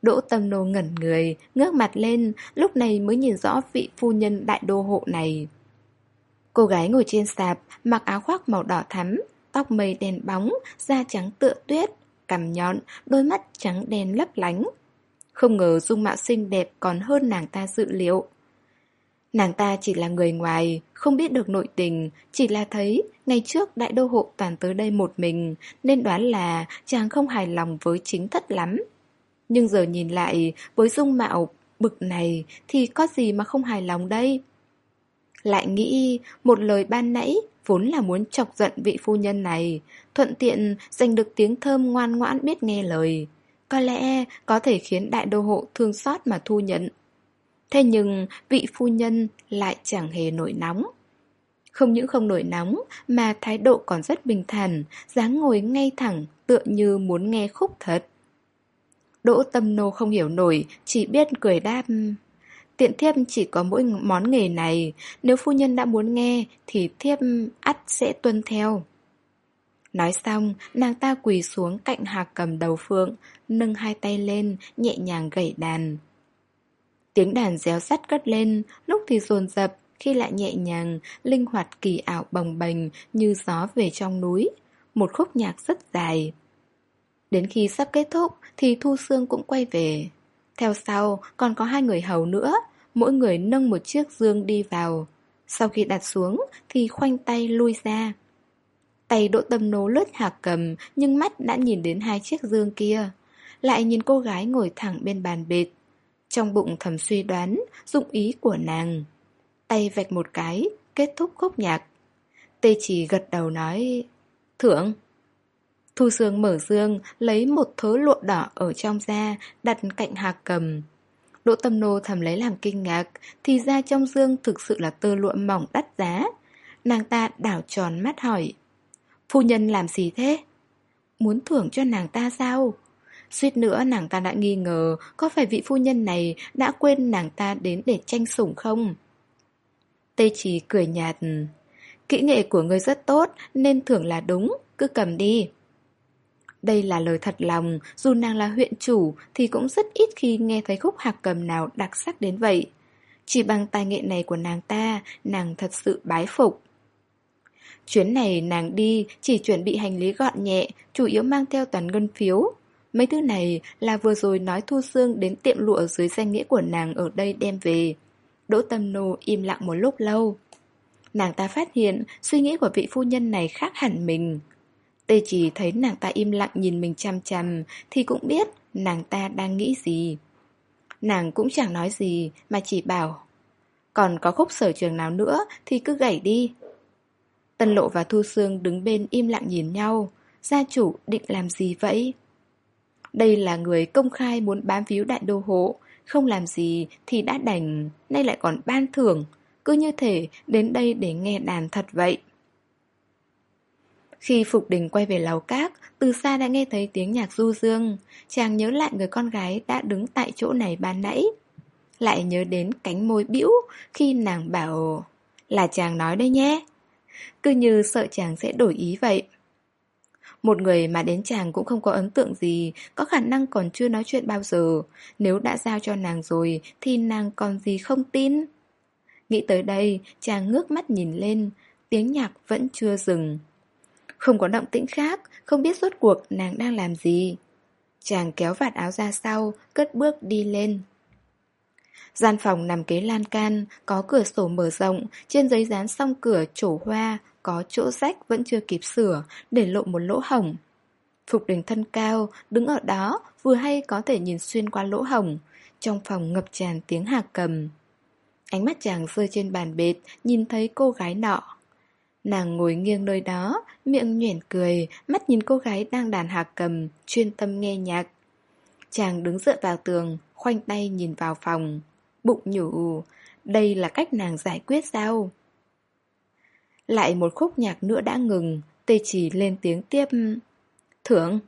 Đỗ tâm nô ngẩn người, ngước mặt lên, lúc này mới nhìn rõ vị phu nhân đại đô hộ này. Cô gái ngồi trên sạp, mặc áo khoác màu đỏ thắm, tóc mây đen bóng, da trắng tựa tuyết, cằm nhọn, đôi mắt trắng đen lấp lánh. Không ngờ dung mạo xinh đẹp còn hơn nàng ta dự liệu. Nàng ta chỉ là người ngoài, không biết được nội tình, chỉ là thấy ngày trước đại đô hộ toàn tới đây một mình, nên đoán là chàng không hài lòng với chính thất lắm. Nhưng giờ nhìn lại, với dung mạo bực này thì có gì mà không hài lòng đây? Lại nghĩ một lời ban nãy vốn là muốn chọc giận vị phu nhân này, thuận tiện giành được tiếng thơm ngoan ngoãn biết nghe lời. Có lẽ có thể khiến đại đô hộ thương xót mà thu nhận. Thế nhưng vị phu nhân lại chẳng hề nổi nóng. Không những không nổi nóng mà thái độ còn rất bình thản, dáng ngồi ngay thẳng tựa như muốn nghe khúc thật. Đỗ tâm nô không hiểu nổi, chỉ biết cười đáp Tiện thiếp chỉ có mỗi món nghề này, nếu phu nhân đã muốn nghe thì thiếp ắt sẽ tuân theo. Nói xong, nàng ta quỳ xuống cạnh hạc cầm đầu phượng, nâng hai tay lên, nhẹ nhàng gảy đàn. Tiếng đàn réo sắt cất lên, lúc thì dồn dập, khi lại nhẹ nhàng, linh hoạt kỳ ảo bồng bềnh như gió về trong núi. một khúc nhạc rất dài. Đến khi sắp kết thúc thì Thu Sương cũng quay về. Theo sau còn có hai người hầu nữa, mỗi người nâng một chiếc dương đi vào. Sau khi đặt xuống thì khoanh tay lui ra. Tay Đỗ Tâm Nô lướt hạ cầm nhưng mắt đã nhìn đến hai chiếc dương kia. Lại nhìn cô gái ngồi thẳng bên bàn bệt. Trong bụng thầm suy đoán dụng ý của nàng. Tay vạch một cái, kết thúc khúc nhạc. Tê chỉ gật đầu nói Thưởng Thu Sương mở dương, Lấy một thớ lụa đỏ ở trong da, Đặt cạnh hạc cầm Đỗ tâm nô thầm lấy làm kinh ngạc, Thì ra trong dương thực sự là tơ lụa mỏng đắt giá Nàng ta đảo tròn mắt hỏi, Phu nhân làm gì thế? Muốn thưởng cho nàng ta sao? Suýt nữa nàng ta đã nghi ngờ, Có phải vị phu nhân này đã quên nàng ta đến để tranh sủng không? Tê chỉ cười nhạt, Kỹ nghệ của ngươi rất tốt, Nên thưởng là đúng, Cứ cầm đi đây là lời thật lòng Dù nàng là huyện chủ Thì cũng rất ít khi nghe thấy khúc hạc cầm nào đặc sắc đến vậy Chỉ bằng tài nghệ này của nàng ta Nàng thật sự bái phục Chuyến này nàng đi chỉ chuẩn bị hành lý gọn nhẹ, chủ yếu mang theo toàn ngân phiếu. Mấy thứ này là vừa rồi nói Thu Sương đến tiệm lụa dưới danh nghĩa của nàng ở đây đem về. Đỗ Tâm Nô im lặng một lúc lâu. Nàng ta phát hiện suy nghĩ của vị phu nhân này khác hẳn mình. Tê chỉ thấy nàng ta im lặng nhìn mình chăm chăm, thì cũng biết nàng ta đang nghĩ gì. Nàng cũng chẳng nói gì, mà chỉ bảo, Còn có khúc sở trường nào nữa thì cứ gảy đi Tân Lộ và Thu Sương đứng bên im lặng nhìn nhau, Gia chủ định làm gì vậy? Đây là người công khai muốn bám víu đại đô hộ, Không làm gì thì đã đành, Nay lại còn ban thưởng, cứ như thể đến đây để nghe đàn thật vậy. Khi Phục Đình quay về lầu cát, từ xa đã nghe thấy tiếng nhạc du dương. Chàng nhớ lại người con gái đã đứng tại chỗ này ban nãy. Lại nhớ đến cánh môi bĩu khi nàng bảo là chàng nói đây nhé. Cứ như sợ chàng sẽ đổi ý vậy. Một người mà đến chàng cũng không có ấn tượng gì, có khả năng còn chưa nói chuyện bao giờ. Nếu đã giao cho nàng rồi thì nàng còn gì không tin. Nghĩ tới đây, chàng ngước mắt nhìn lên, tiếng nhạc vẫn chưa dừng. Không có động tĩnh khác, không biết rốt cuộc nàng đang làm gì. Chàng kéo vạt áo ra sau, cất bước đi lên. Gian phòng nằm kế lan can, có cửa sổ mở rộng, trên giấy dán xong cửa trổ hoa, có chỗ rách vẫn chưa kịp sửa, để lộ một lỗ hổng. Phục đình thân cao, đứng ở đó, vừa hay có thể nhìn xuyên qua lỗ hổng. Trong phòng ngập tràn tiếng hạc cầm. Ánh mắt chàng rơi trên bàn bệt, nhìn thấy cô gái nọ. Nàng ngồi nghiêng nơi đó, miệng nhuyễn cười, mắt nhìn cô gái đang đàn hạc cầm, chuyên tâm nghe nhạc. Chàng đứng dựa vào tường, khoanh tay nhìn vào phòng. Bụng nhủ, đây là cách nàng giải quyết sao? Lại một khúc nhạc nữa đã ngừng, tê chỉ lên tiếng tiếp. Thưởng!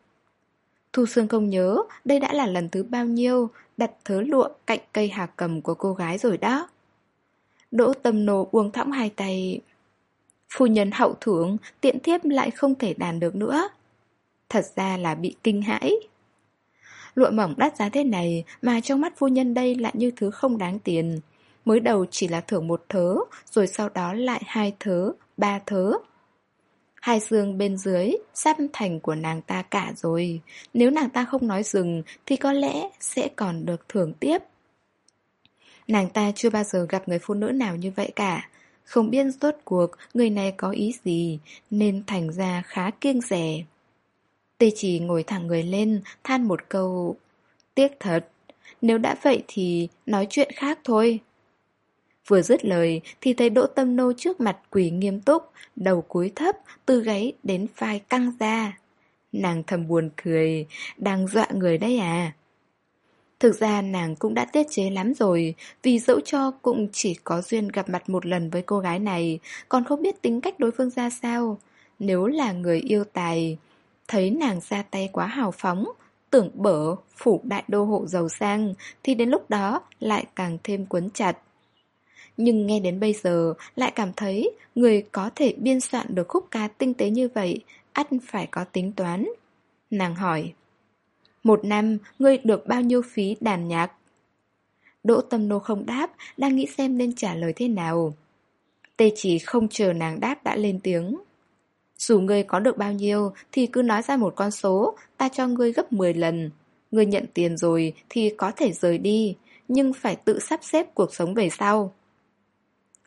Thu Sương không nhớ đây đã là lần thứ bao nhiêu đặt thớ lụa cạnh cây hạc cầm của cô gái rồi đó. Đỗ tâm nổ buông thõng hai tay Phu nhân hậu thưởng, Tiện thiếp lại không thể đàn được nữa. Thật ra là bị kinh hãi. Lụa mỏng đắt giá thế này Mà trong mắt phu nhân đây lại như thứ không đáng tiền. Mới đầu chỉ là thưởng một thớ, Rồi sau đó lại hai thớ, Ba thớ. Hai xương bên dưới, Sắp thành của nàng ta cả rồi. Nếu nàng ta không nói dừng, Thì có lẽ sẽ còn được thưởng tiếp. Nàng ta chưa bao giờ gặp người phụ nữ nào như vậy cả. Không biết rốt cuộc người này có ý gì Nên thành ra khá kiêng rẻ Tê chỉ ngồi thẳng người lên Than một câu Tiếc thật Nếu đã vậy thì nói chuyện khác thôi Vừa dứt lời thì thấy Đỗ Tâm Nô trước mặt quỷ nghiêm túc, đầu cúi thấp, từ gáy đến vai căng ra. Nàng thầm buồn cười, đang dọa người đấy à. Thực ra nàng cũng đã tiết chế lắm rồi, vì dẫu cho cũng chỉ có duyên gặp mặt một lần với cô gái này, còn không biết tính cách đối phương ra sao. Nếu là người yêu tài, thấy nàng ra tay quá hào phóng, tưởng bở, phủ đại đô hộ giàu sang, thì đến lúc đó lại càng thêm quấn chặt. Nhưng nghe đến bây giờ lại cảm thấy người có thể biên soạn được khúc ca tinh tế như vậy, ắt phải có tính toán. Nàng hỏi. Một năm, ngươi được bao nhiêu phí đàn nhạc? Đỗ tâm nô không đáp, đang nghĩ xem nên trả lời thế nào. Tê chỉ không chờ nàng đáp đã lên tiếng. Dù ngươi có được bao nhiêu thì cứ nói ra một con số, ta cho ngươi gấp 10 lần. Ngươi nhận tiền rồi thì có thể rời đi, nhưng phải tự sắp xếp cuộc sống về sau.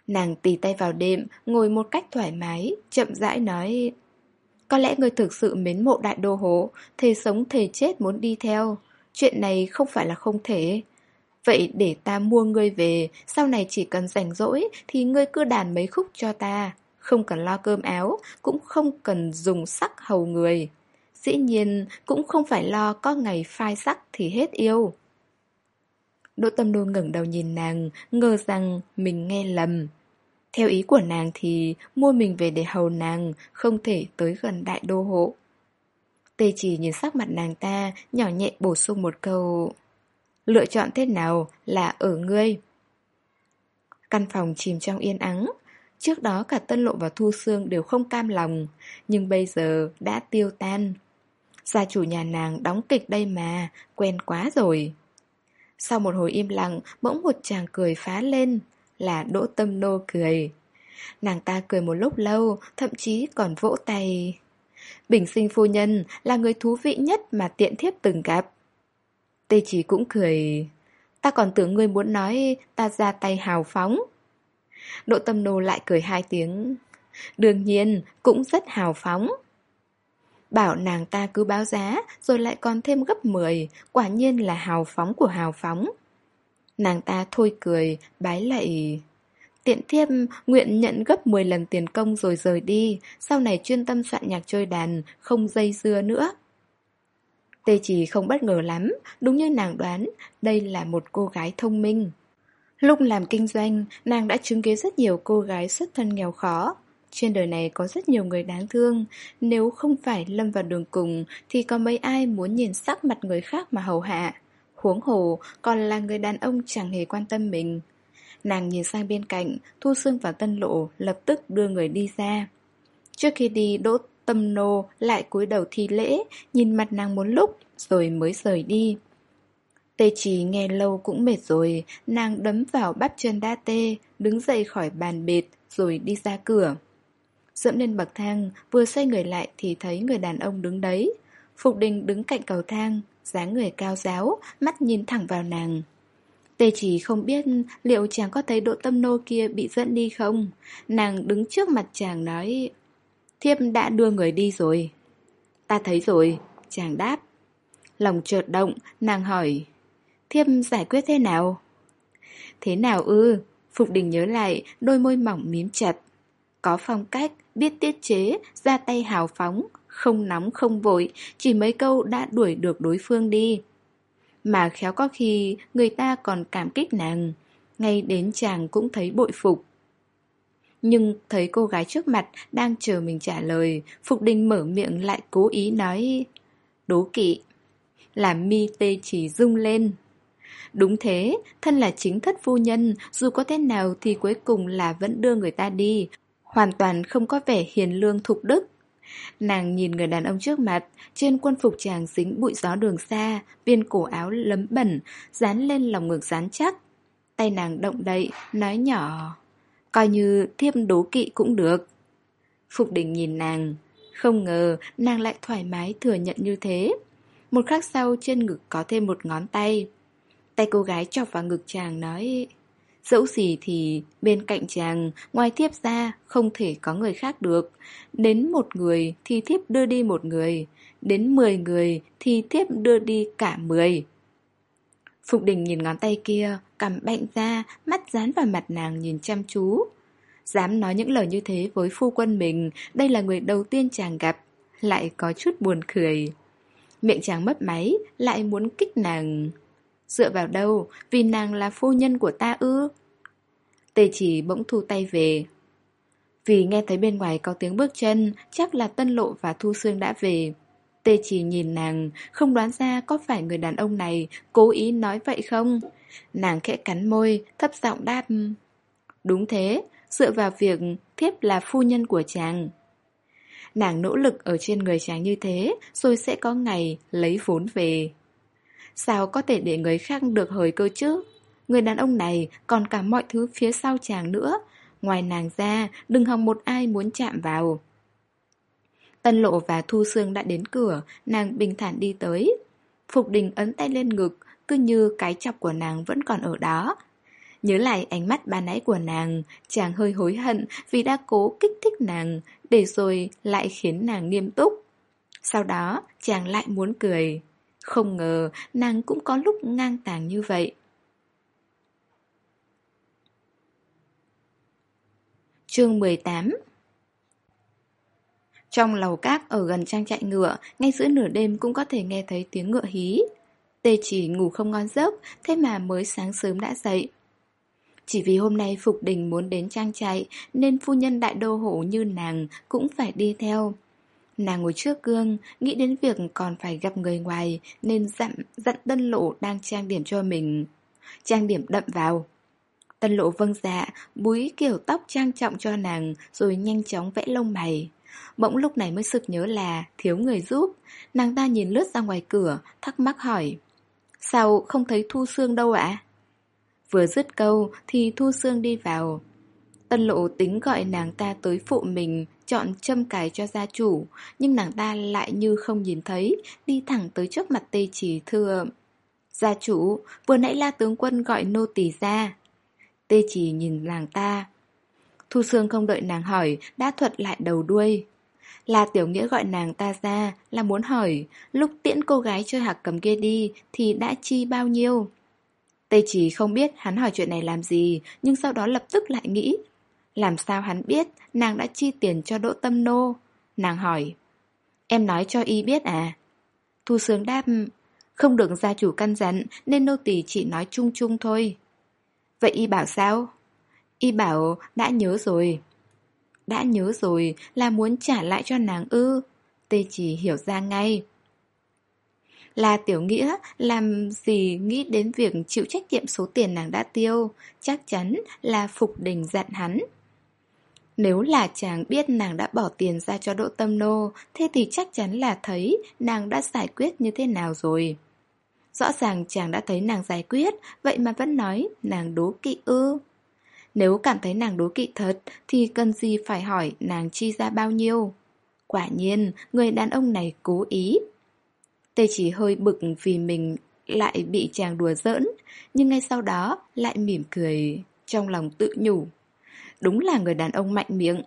Nàng tì tay vào đệm, ngồi một cách thoải mái, chậm rãi nói có lẽ người thực sự mến mộ đại đô hố, thề sống thề chết muốn đi theo. Chuyện này không phải là không thể. Vậy để ta mua ngươi về, sau này chỉ cần rảnh rỗi thì ngươi cứ đàn mấy khúc cho ta. Không cần lo cơm áo, cũng không cần dùng sắc hầu người. Dĩ nhiên cũng không phải lo có ngày phai sắc thì hết yêu. Đỗ tâm đô ngẩng đầu nhìn nàng, ngờ rằng mình nghe lầm. Theo ý của nàng thì mua mình về để hầu nàng, không thể tới gần đại đô hộ. Tê chỉ nhìn sắc mặt nàng ta, nhỏ nhẹ bổ sung một câu. Lựa chọn thế nào là ở ngươi. Căn phòng chìm trong yên ắng. Trước đó cả Tân Lộ và Thu Sương đều không cam lòng, nhưng bây giờ đã tiêu tan. Gia chủ nhà nàng đóng kịch đây mà, quen quá rồi. Sau một hồi im lặng, bỗng một chàng cười phá lên, là Đỗ Tâm Nô cười. Nàng ta cười một lúc lâu, thậm chí còn vỗ tay. Bình sinh phu nhân là người thú vị nhất mà tiện thiếp từng gặp. Tê chỉ cũng cười. Ta còn tưởng ngươi muốn nói ta ra tay hào phóng. Đỗ tâm nô lại cười hai tiếng. Đương nhiên, cũng rất hào phóng. Bảo nàng ta cứ báo giá, rồi lại còn thêm gấp 10, quả nhiên là hào phóng của hào phóng. Nàng ta thôi cười, bái lạy. Tiện thiếp nguyện nhận gấp 10 lần tiền công rồi rời đi, sau này chuyên tâm soạn nhạc chơi đàn, không dây dưa nữa. Tê chỉ không bất ngờ lắm, đúng như nàng đoán, đây là một cô gái thông minh. Lúc làm kinh doanh, nàng đã chứng kiến rất nhiều cô gái xuất thân nghèo khó. Trên đời này có rất nhiều người đáng thương, nếu không phải lâm vào đường cùng thì có mấy ai muốn nhìn sắc mặt người khác mà hầu hạ. Huống hồ còn là người đàn ông chẳng hề quan tâm mình. Nàng nhìn sang bên cạnh, Thu Sương và Tân Lộ lập tức đưa người đi ra. Trước khi đi, Đỗ Tâm Nô lại cúi đầu thi lễ, nhìn mặt nàng một lúc, rồi mới rời đi. Tê chỉ nghe lâu cũng mệt rồi, nàng đấm vào bắp chân đa tê, đứng dậy khỏi bàn bệt, rồi đi ra cửa. Dẫm lên bậc thang, vừa xoay người lại thì thấy người đàn ông đứng đấy. Phục đình đứng cạnh cầu thang, dáng người cao giáo, mắt nhìn thẳng vào nàng. Tê chỉ không biết liệu chàng có thấy độ tâm nô kia bị dẫn đi không. Nàng đứng trước mặt chàng nói, thiếp đã đưa người đi rồi. Ta thấy rồi, chàng đáp. Lòng chợt động, nàng hỏi, thiếp giải quyết thế nào? Thế nào ư? Phục đình nhớ lại, đôi môi mỏng mím chặt. Có phong cách, biết tiết chế, ra tay hào phóng, không nóng không vội, chỉ mấy câu đã đuổi được đối phương đi. Mà khéo có khi người ta còn cảm kích nàng, ngay đến chàng cũng thấy bội phục. Nhưng thấy cô gái trước mặt đang chờ mình trả lời, Phục Đình mở miệng lại cố ý nói Đố kỵ Làm mi tê chỉ rung lên Đúng thế, thân là chính thất phu nhân Dù có thế nào thì cuối cùng là vẫn đưa người ta đi Hoàn toàn không có vẻ hiền lương thục đức Nàng nhìn người đàn ông trước mặt, trên quân phục chàng dính bụi gió đường xa, viên cổ áo lấm bẩn, dán lên lòng ngực dán chắc. Tay nàng động đậy, nói nhỏ, coi như thiếp đố kỵ cũng được. Phục đình nhìn nàng, không ngờ nàng lại thoải mái thừa nhận như thế. Một khắc sau trên ngực có thêm một ngón tay. Tay cô gái chọc vào ngực chàng nói Dẫu gì thì bên cạnh chàng, ngoài thiếp ra, không thể có người khác được. Đến một người thì thiếp đưa đi một người, đến mười người thì thiếp đưa đi cả mười. Phục đình nhìn ngón tay kia, cầm bệnh ra, mắt dán vào mặt nàng nhìn chăm chú. Dám nói những lời như thế với phu quân mình, đây là người đầu tiên chàng gặp, lại có chút buồn cười. Miệng chàng mất máy, lại muốn kích nàng. Dựa vào đâu, vì nàng là phu nhân của ta ư? Tề chỉ bỗng thu tay về. Vì nghe thấy bên ngoài có tiếng bước chân, chắc là Tân Lộ và Thu Sương đã về. Tê chỉ nhìn nàng, không đoán ra có phải người đàn ông này cố ý nói vậy không? Nàng khẽ cắn môi, thấp giọng đáp. Đúng thế, dựa vào việc thiếp là phu nhân của chàng. Nàng nỗ lực ở trên người chàng như thế, rồi sẽ có ngày lấy vốn về. Sao có thể để người khác được hời cơ chứ? Người đàn ông này còn cả mọi thứ phía sau chàng nữa. Ngoài nàng ra, đừng hòng một ai muốn chạm vào. Tân Lộ và Thu Sương đã đến cửa, nàng bình thản đi tới. Phục Đình ấn tay lên ngực, cứ như cái chọc của nàng vẫn còn ở đó. Nhớ lại ánh mắt ban nãy của nàng, chàng hơi hối hận vì đã cố kích thích nàng, để rồi lại khiến nàng nghiêm túc. Sau đó, chàng lại muốn cười. Không ngờ, nàng cũng có lúc ngang tàng như vậy. Chương 18 Trong lầu cát ở gần trang trại ngựa, ngay giữa nửa đêm cũng có thể nghe thấy tiếng ngựa hí. Tê chỉ ngủ không ngon giấc, thế mà mới sáng sớm đã dậy. Chỉ vì hôm nay Phục Đình muốn đến trang trại nên phu nhân đại đô hộ như nàng cũng phải đi theo. Nàng ngồi trước gương, nghĩ đến việc còn phải gặp người ngoài nên dặn, dặn tân lộ đang trang điểm cho mình. Trang điểm đậm vào. Tân lộ vâng dạ, búi kiểu tóc trang trọng cho nàng rồi nhanh chóng vẽ lông mày. Bỗng lúc này mới sực nhớ là thiếu người giúp. Nàng ta nhìn lướt ra ngoài cửa, thắc mắc hỏi. Sao không thấy Thu Sương đâu ạ? Vừa dứt câu thì Thu Sương đi vào. Tân lộ tính gọi nàng ta tới phụ mình, chọn châm cài cho gia chủ, nhưng nàng ta lại như không nhìn thấy, đi thẳng tới trước mặt tây chỉ thưa. Gia chủ, vừa nãy la tướng quân gọi nô tỳ ra. Tê chỉ nhìn nàng ta. Thu Sương không đợi nàng hỏi, đã thuật lại đầu đuôi. Là tiểu nghĩa gọi nàng ta ra là muốn hỏi lúc tiễn cô gái chơi hạc cầm kia đi thì đã chi bao nhiêu. Tây chỉ không biết hắn hỏi chuyện này làm gì nhưng sau đó lập tức lại nghĩ. Làm sao hắn biết nàng đã chi tiền cho Đỗ Tâm Nô? Nàng hỏi. Em nói cho y biết à? Thu sướng đáp. Không được gia chủ căn dặn nên nô tỳ chỉ nói chung chung thôi. Vậy y bảo sao? Y bảo đã nhớ rồi. Đã nhớ rồi là muốn trả lại cho nàng ư. Tê chỉ hiểu ra ngay. Là tiểu nghĩa làm gì nghĩ đến việc chịu trách nhiệm số tiền nàng đã tiêu, chắc chắn là Phục Đình dặn hắn. Nếu là chàng biết nàng đã bỏ tiền ra cho Đỗ Tâm Nô, thế thì chắc chắn là thấy nàng đã giải quyết như thế nào rồi. Rõ ràng chàng đã thấy nàng giải quyết, vậy mà vẫn nói nàng đố kỵ ư. Nếu cảm thấy nàng đố kỵ thật, thì cần gì phải hỏi nàng chi ra bao nhiêu. Quả nhiên, người đàn ông này cố ý. Tê chỉ hơi bực vì mình lại bị chàng đùa giỡn, nhưng ngay sau đó lại mỉm cười, trong lòng tự nhủ. Đúng là người đàn ông mạnh miệng.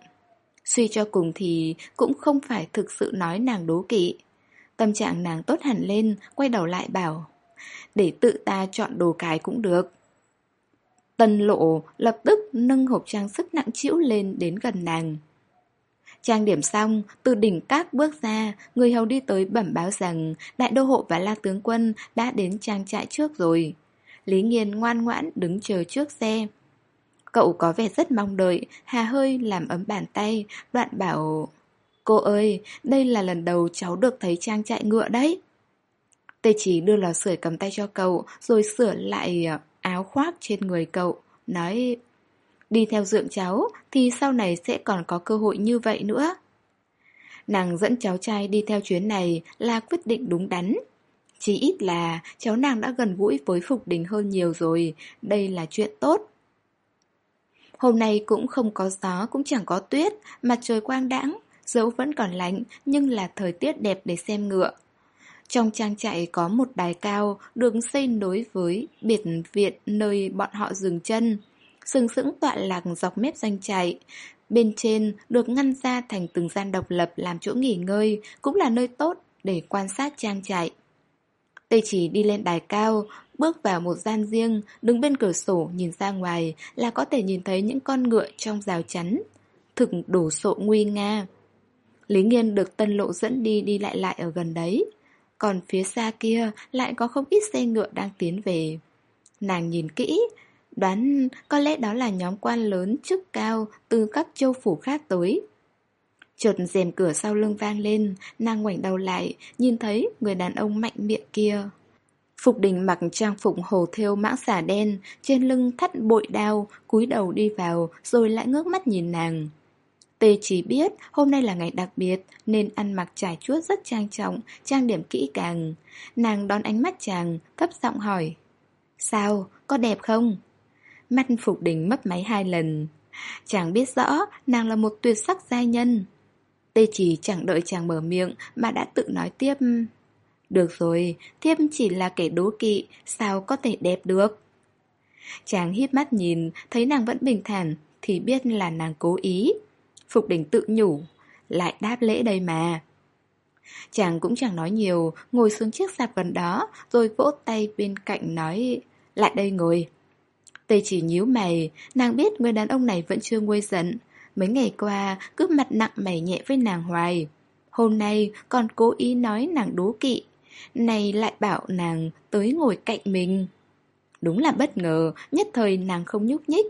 Suy cho cùng thì cũng không phải thực sự nói nàng đố kỵ. Tâm trạng nàng tốt hẳn lên, quay đầu lại bảo. Để tự ta chọn đồ cái cũng được. Tân lộ lập tức nâng hộp trang sức nặng chĩu lên đến gần nàng. Trang điểm xong, từ đỉnh các bước ra, người hầu đi tới bẩm báo rằng đại đô hộ và la tướng quân đã đến trang trại trước rồi. Lý Nghiên ngoan ngoãn đứng chờ trước xe. Cậu có vẻ rất mong đợi, hà hơi làm ấm bàn tay, đoạn bảo... Cô ơi, đây là lần đầu cháu được thấy trang trại ngựa đấy. Tê chỉ đưa lò sưởi cầm tay cho cậu, rồi sửa lại à, áo khoác trên người cậu, nói đi theo dượng cháu thì sau này sẽ còn có cơ hội như vậy nữa. Nàng dẫn cháu trai đi theo chuyến này là quyết định đúng đắn. Chỉ ít là cháu nàng đã gần gũi với Phục Đình hơn nhiều rồi, đây là chuyện tốt. Hôm nay cũng không có gió, cũng chẳng có tuyết, mặt trời quang đãng, dẫu vẫn còn lạnh nhưng là thời tiết đẹp để xem ngựa. Trong trang trại có một đài cao được xây nối với biệt viện nơi bọn họ dừng chân. Sừng sững tọa lạc dọc mép doanh trại. Bên trên được ngăn ra thành từng gian độc lập làm chỗ nghỉ ngơi, cũng là nơi tốt để quan sát trang trại. Tây chỉ đi lên đài cao, bước vào một gian riêng, đứng bên cửa sổ nhìn ra ngoài là có thể nhìn thấy những con ngựa trong rào chắn. Thực đổ sộ nguy nga. Lý Nghiên được tân lộ dẫn đi đi lại lại ở gần đấy. Còn phía xa kia lại có không ít xe ngựa đang tiến về. Nàng nhìn kỹ, đoán có lẽ đó là nhóm quan lớn chức cao từ các châu phủ khác tới. Chợt rèm cửa sau lưng vang lên, nàng ngoảnh đầu lại, nhìn thấy người đàn ông mạnh miệng kia. Phục đình mặc trang phục hồ thêu mãng xà đen, trên lưng thắt bội đao, cúi đầu đi vào, rồi lại ngước mắt nhìn nàng. Tê chỉ biết hôm nay là ngày đặc biệt nên ăn mặc trải chuốt rất trang trọng, trang điểm kỹ càng. Nàng đón ánh mắt chàng, thấp giọng hỏi. Sao, có đẹp không? Mắt Phục Đình mấp máy hai lần. Chàng biết rõ nàng là một tuyệt sắc giai nhân. Tê chỉ chẳng đợi chàng mở miệng mà đã tự nói tiếp. Được rồi, thiếp chỉ là kẻ đố kỵ, sao có thể đẹp được? Chàng hít mắt nhìn, thấy nàng vẫn bình thản, thì biết là nàng cố ý. Phục đình tự nhủ, lại đáp lễ đây mà. Chàng cũng chẳng nói nhiều, ngồi xuống chiếc sạp gần đó, rồi vỗ tay bên cạnh nói, lại đây ngồi. Tê chỉ nhíu mày, nàng biết người đàn ông này vẫn chưa nguôi giận. Mấy ngày qua, cứ mặt nặng mày nhẹ với nàng hoài. Hôm nay còn cố ý nói nàng đố kỵ. Này lại bảo nàng tới ngồi cạnh mình. Đúng là bất ngờ, nhất thời nàng không nhúc nhích.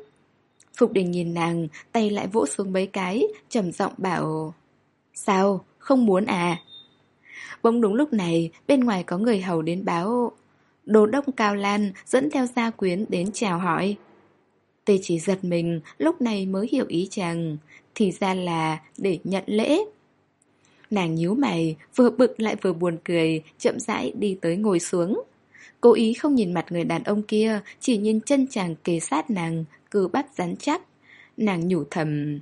Phục đình nhìn nàng, tay lại vỗ xuống mấy cái, trầm giọng bảo Sao, không muốn à? Bỗng đúng lúc này, bên ngoài có người hầu đến báo Đồ đông Cao Lan dẫn theo gia quyến đến chào hỏi Tê chỉ giật mình, lúc này mới hiểu ý chàng Thì ra là để nhận lễ Nàng nhíu mày, vừa bực lại vừa buồn cười, chậm rãi đi tới ngồi xuống Cố ý không nhìn mặt người đàn ông kia, chỉ nhìn chân chàng kề sát nàng, cứ bắt rắn chắc. Nàng nhủ thầm,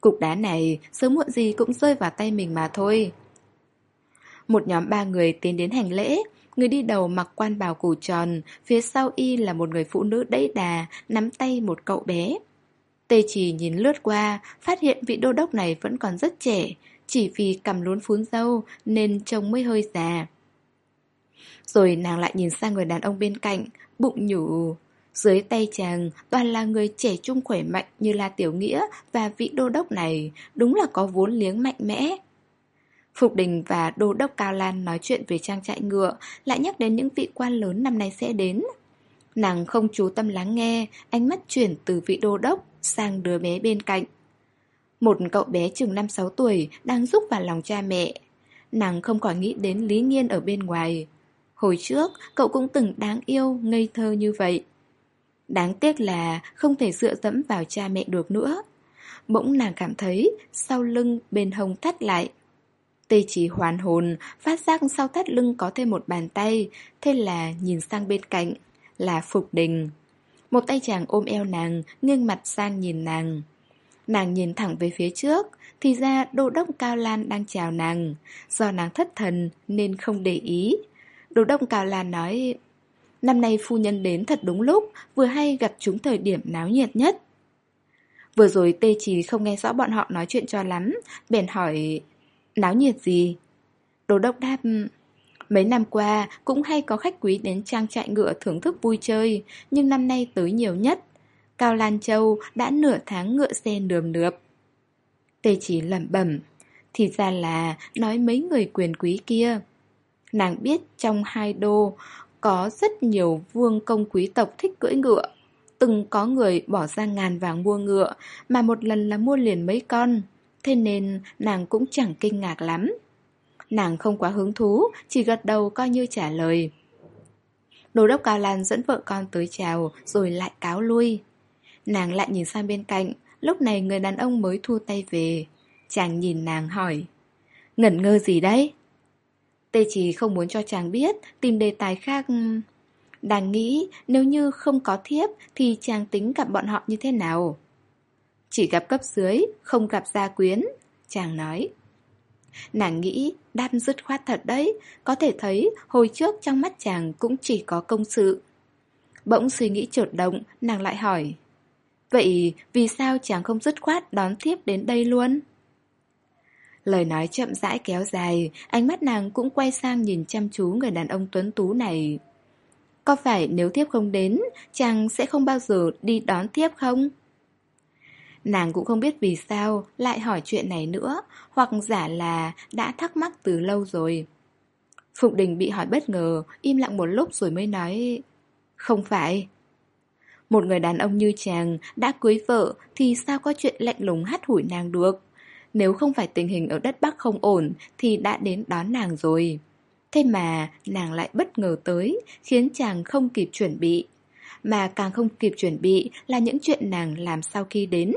cục đá này sớm muộn gì cũng rơi vào tay mình mà thôi. Một nhóm ba người tiến đến hành lễ, người đi đầu mặc quan bào củ tròn, phía sau y là một người phụ nữ đẫy đà, nắm tay một cậu bé. Tê chỉ nhìn lướt qua, phát hiện vị đô đốc này vẫn còn rất trẻ, chỉ vì cầm lún phún dâu nên trông mới hơi già. Rồi nàng lại nhìn sang người đàn ông bên cạnh, bụng nhủ. Dưới tay chàng toàn là người trẻ trung khỏe mạnh như là Tiểu Nghĩa và vị đô đốc này, đúng là có vốn liếng mạnh mẽ. Phục Đình và đô đốc Cao Lan nói chuyện về trang trại ngựa, lại nhắc đến những vị quan lớn năm nay sẽ đến. Nàng không chú tâm lắng nghe, ánh mắt chuyển từ vị đô đốc sang đứa bé bên cạnh. Một cậu bé chừng 5-6 tuổi đang rúc vào lòng cha mẹ. Nàng không khỏi nghĩ đến Lý Nghiên ở bên ngoài. Hồi trước, cậu cũng từng đáng yêu, ngây thơ như vậy. Đáng tiếc là không thể dựa dẫm vào cha mẹ được nữa. Bỗng nàng cảm thấy sau lưng bên hông thắt lại. Tê chỉ hoàn hồn, phát giác sau thắt lưng có thêm một bàn tay, thế là nhìn sang bên cạnh, là Phục Đình. Một tay chàng ôm eo nàng, nghiêng mặt sang nhìn nàng. Nàng nhìn thẳng về phía trước, thì ra đô đốc Cao Lan đang chào nàng. Do nàng thất thần nên không để ý. Đồ đông Cao Lan nói Năm nay phu nhân đến thật đúng lúc Vừa hay gặp chúng thời điểm náo nhiệt nhất Vừa rồi tê chỉ không nghe rõ bọn họ nói chuyện cho lắm Bèn hỏi Náo nhiệt gì? Đồ đốc đáp ừ, Mấy năm qua cũng hay có khách quý đến trang trại ngựa thưởng thức vui chơi Nhưng năm nay tới nhiều nhất Cao Lan Châu đã nửa tháng ngựa xe nườm nượp Tê chỉ lẩm bẩm Thì ra là nói mấy người quyền quý kia Nàng biết trong hai đô có rất nhiều vương công quý tộc thích cưỡi ngựa. Từng có người bỏ ra ngàn vàng mua ngựa, mà một lần là mua liền mấy con. Thế nên nàng cũng chẳng kinh ngạc lắm. Nàng không quá hứng thú, chỉ gật đầu coi như trả lời. Đô đốc Cao Lan dẫn vợ con tới chào, rồi lại cáo lui. Nàng lại nhìn sang bên cạnh, lúc này người đàn ông mới thu tay về. Chàng nhìn nàng hỏi, ngẩn ngơ gì đấy? Tê chỉ không muốn cho chàng biết, tìm đề tài khác. Đang nghĩ nếu như không có thiếp thì chàng tính gặp bọn họ như thế nào? Chỉ gặp cấp dưới, không gặp gia quyến, chàng nói. Nàng nghĩ đam dứt khoát thật đấy, có thể thấy hồi trước trong mắt chàng cũng chỉ có công sự. Bỗng suy nghĩ chột động, nàng lại hỏi. Vậy vì sao chàng không dứt khoát đón tiếp đến đây luôn? Lời nói chậm rãi kéo dài, ánh mắt nàng cũng quay sang nhìn chăm chú người đàn ông tuấn tú này. Có phải nếu thiếp không đến, chàng sẽ không bao giờ đi đón thiếp không? Nàng cũng không biết vì sao lại hỏi chuyện này nữa, hoặc giả là đã thắc mắc từ lâu rồi. Phục đình bị hỏi bất ngờ, im lặng một lúc rồi mới nói Không phải. Một người đàn ông như chàng đã cưới vợ thì sao có chuyện lạnh lùng hắt hủi nàng được? Nếu không phải tình hình ở đất Bắc không ổn Thì đã đến đón nàng rồi. Thế mà nàng lại bất ngờ tới Khiến chàng không kịp chuẩn bị. Mà càng không kịp chuẩn bị Là những chuyện nàng làm sau khi đến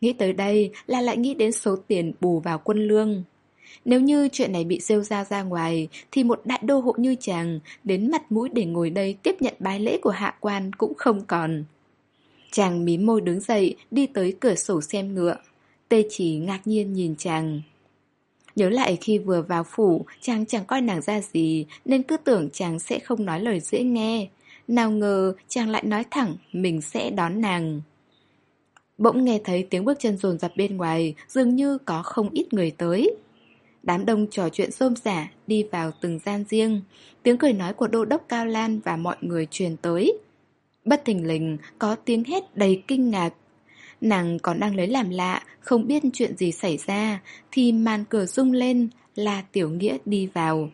Nghĩ tới đây là lại nghĩ đến số tiền bù vào quân lương Nếu như chuyện này bị rêu ra ra ngoài Thì một đại đô hộ như chàng Đến mặt mũi để ngồi đây tiếp nhận bái lễ của hạ quan cũng không còn Chàng mím môi đứng dậy Đi tới cửa sổ xem ngựa Tê chỉ ngạc nhiên nhìn chàng Nhớ lại khi vừa vào phủ, chàng chẳng coi nàng ra gì, nên cứ tưởng chàng sẽ không nói lời dễ nghe. Nào ngờ chàng lại nói thẳng mình sẽ đón nàng. Bỗng nghe thấy tiếng bước chân rồn rập bên ngoài, dường như có không ít người tới. Đám đông trò chuyện xôm xả, đi vào từng gian riêng. Tiếng cười nói của đô đốc Cao Lan và mọi người truyền tới. Bất thình lình, có tiếng hét đầy kinh ngạc. Nàng còn đang lấy làm lạ, không biết chuyện gì xảy ra, thì màn cửa rung lên, là Tiểu Nghĩa đi vào.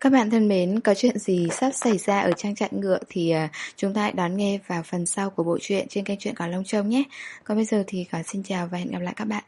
Các bạn thân mến, có chuyện gì sắp xảy ra ở trang trại ngựa thì ờ, chúng ta hãy đón nghe vào phần sau của bộ truyện trên kênh truyện Cỏ Lông Trông nhé. Còn bây giờ thì có xin chào và hẹn gặp lại các bạn.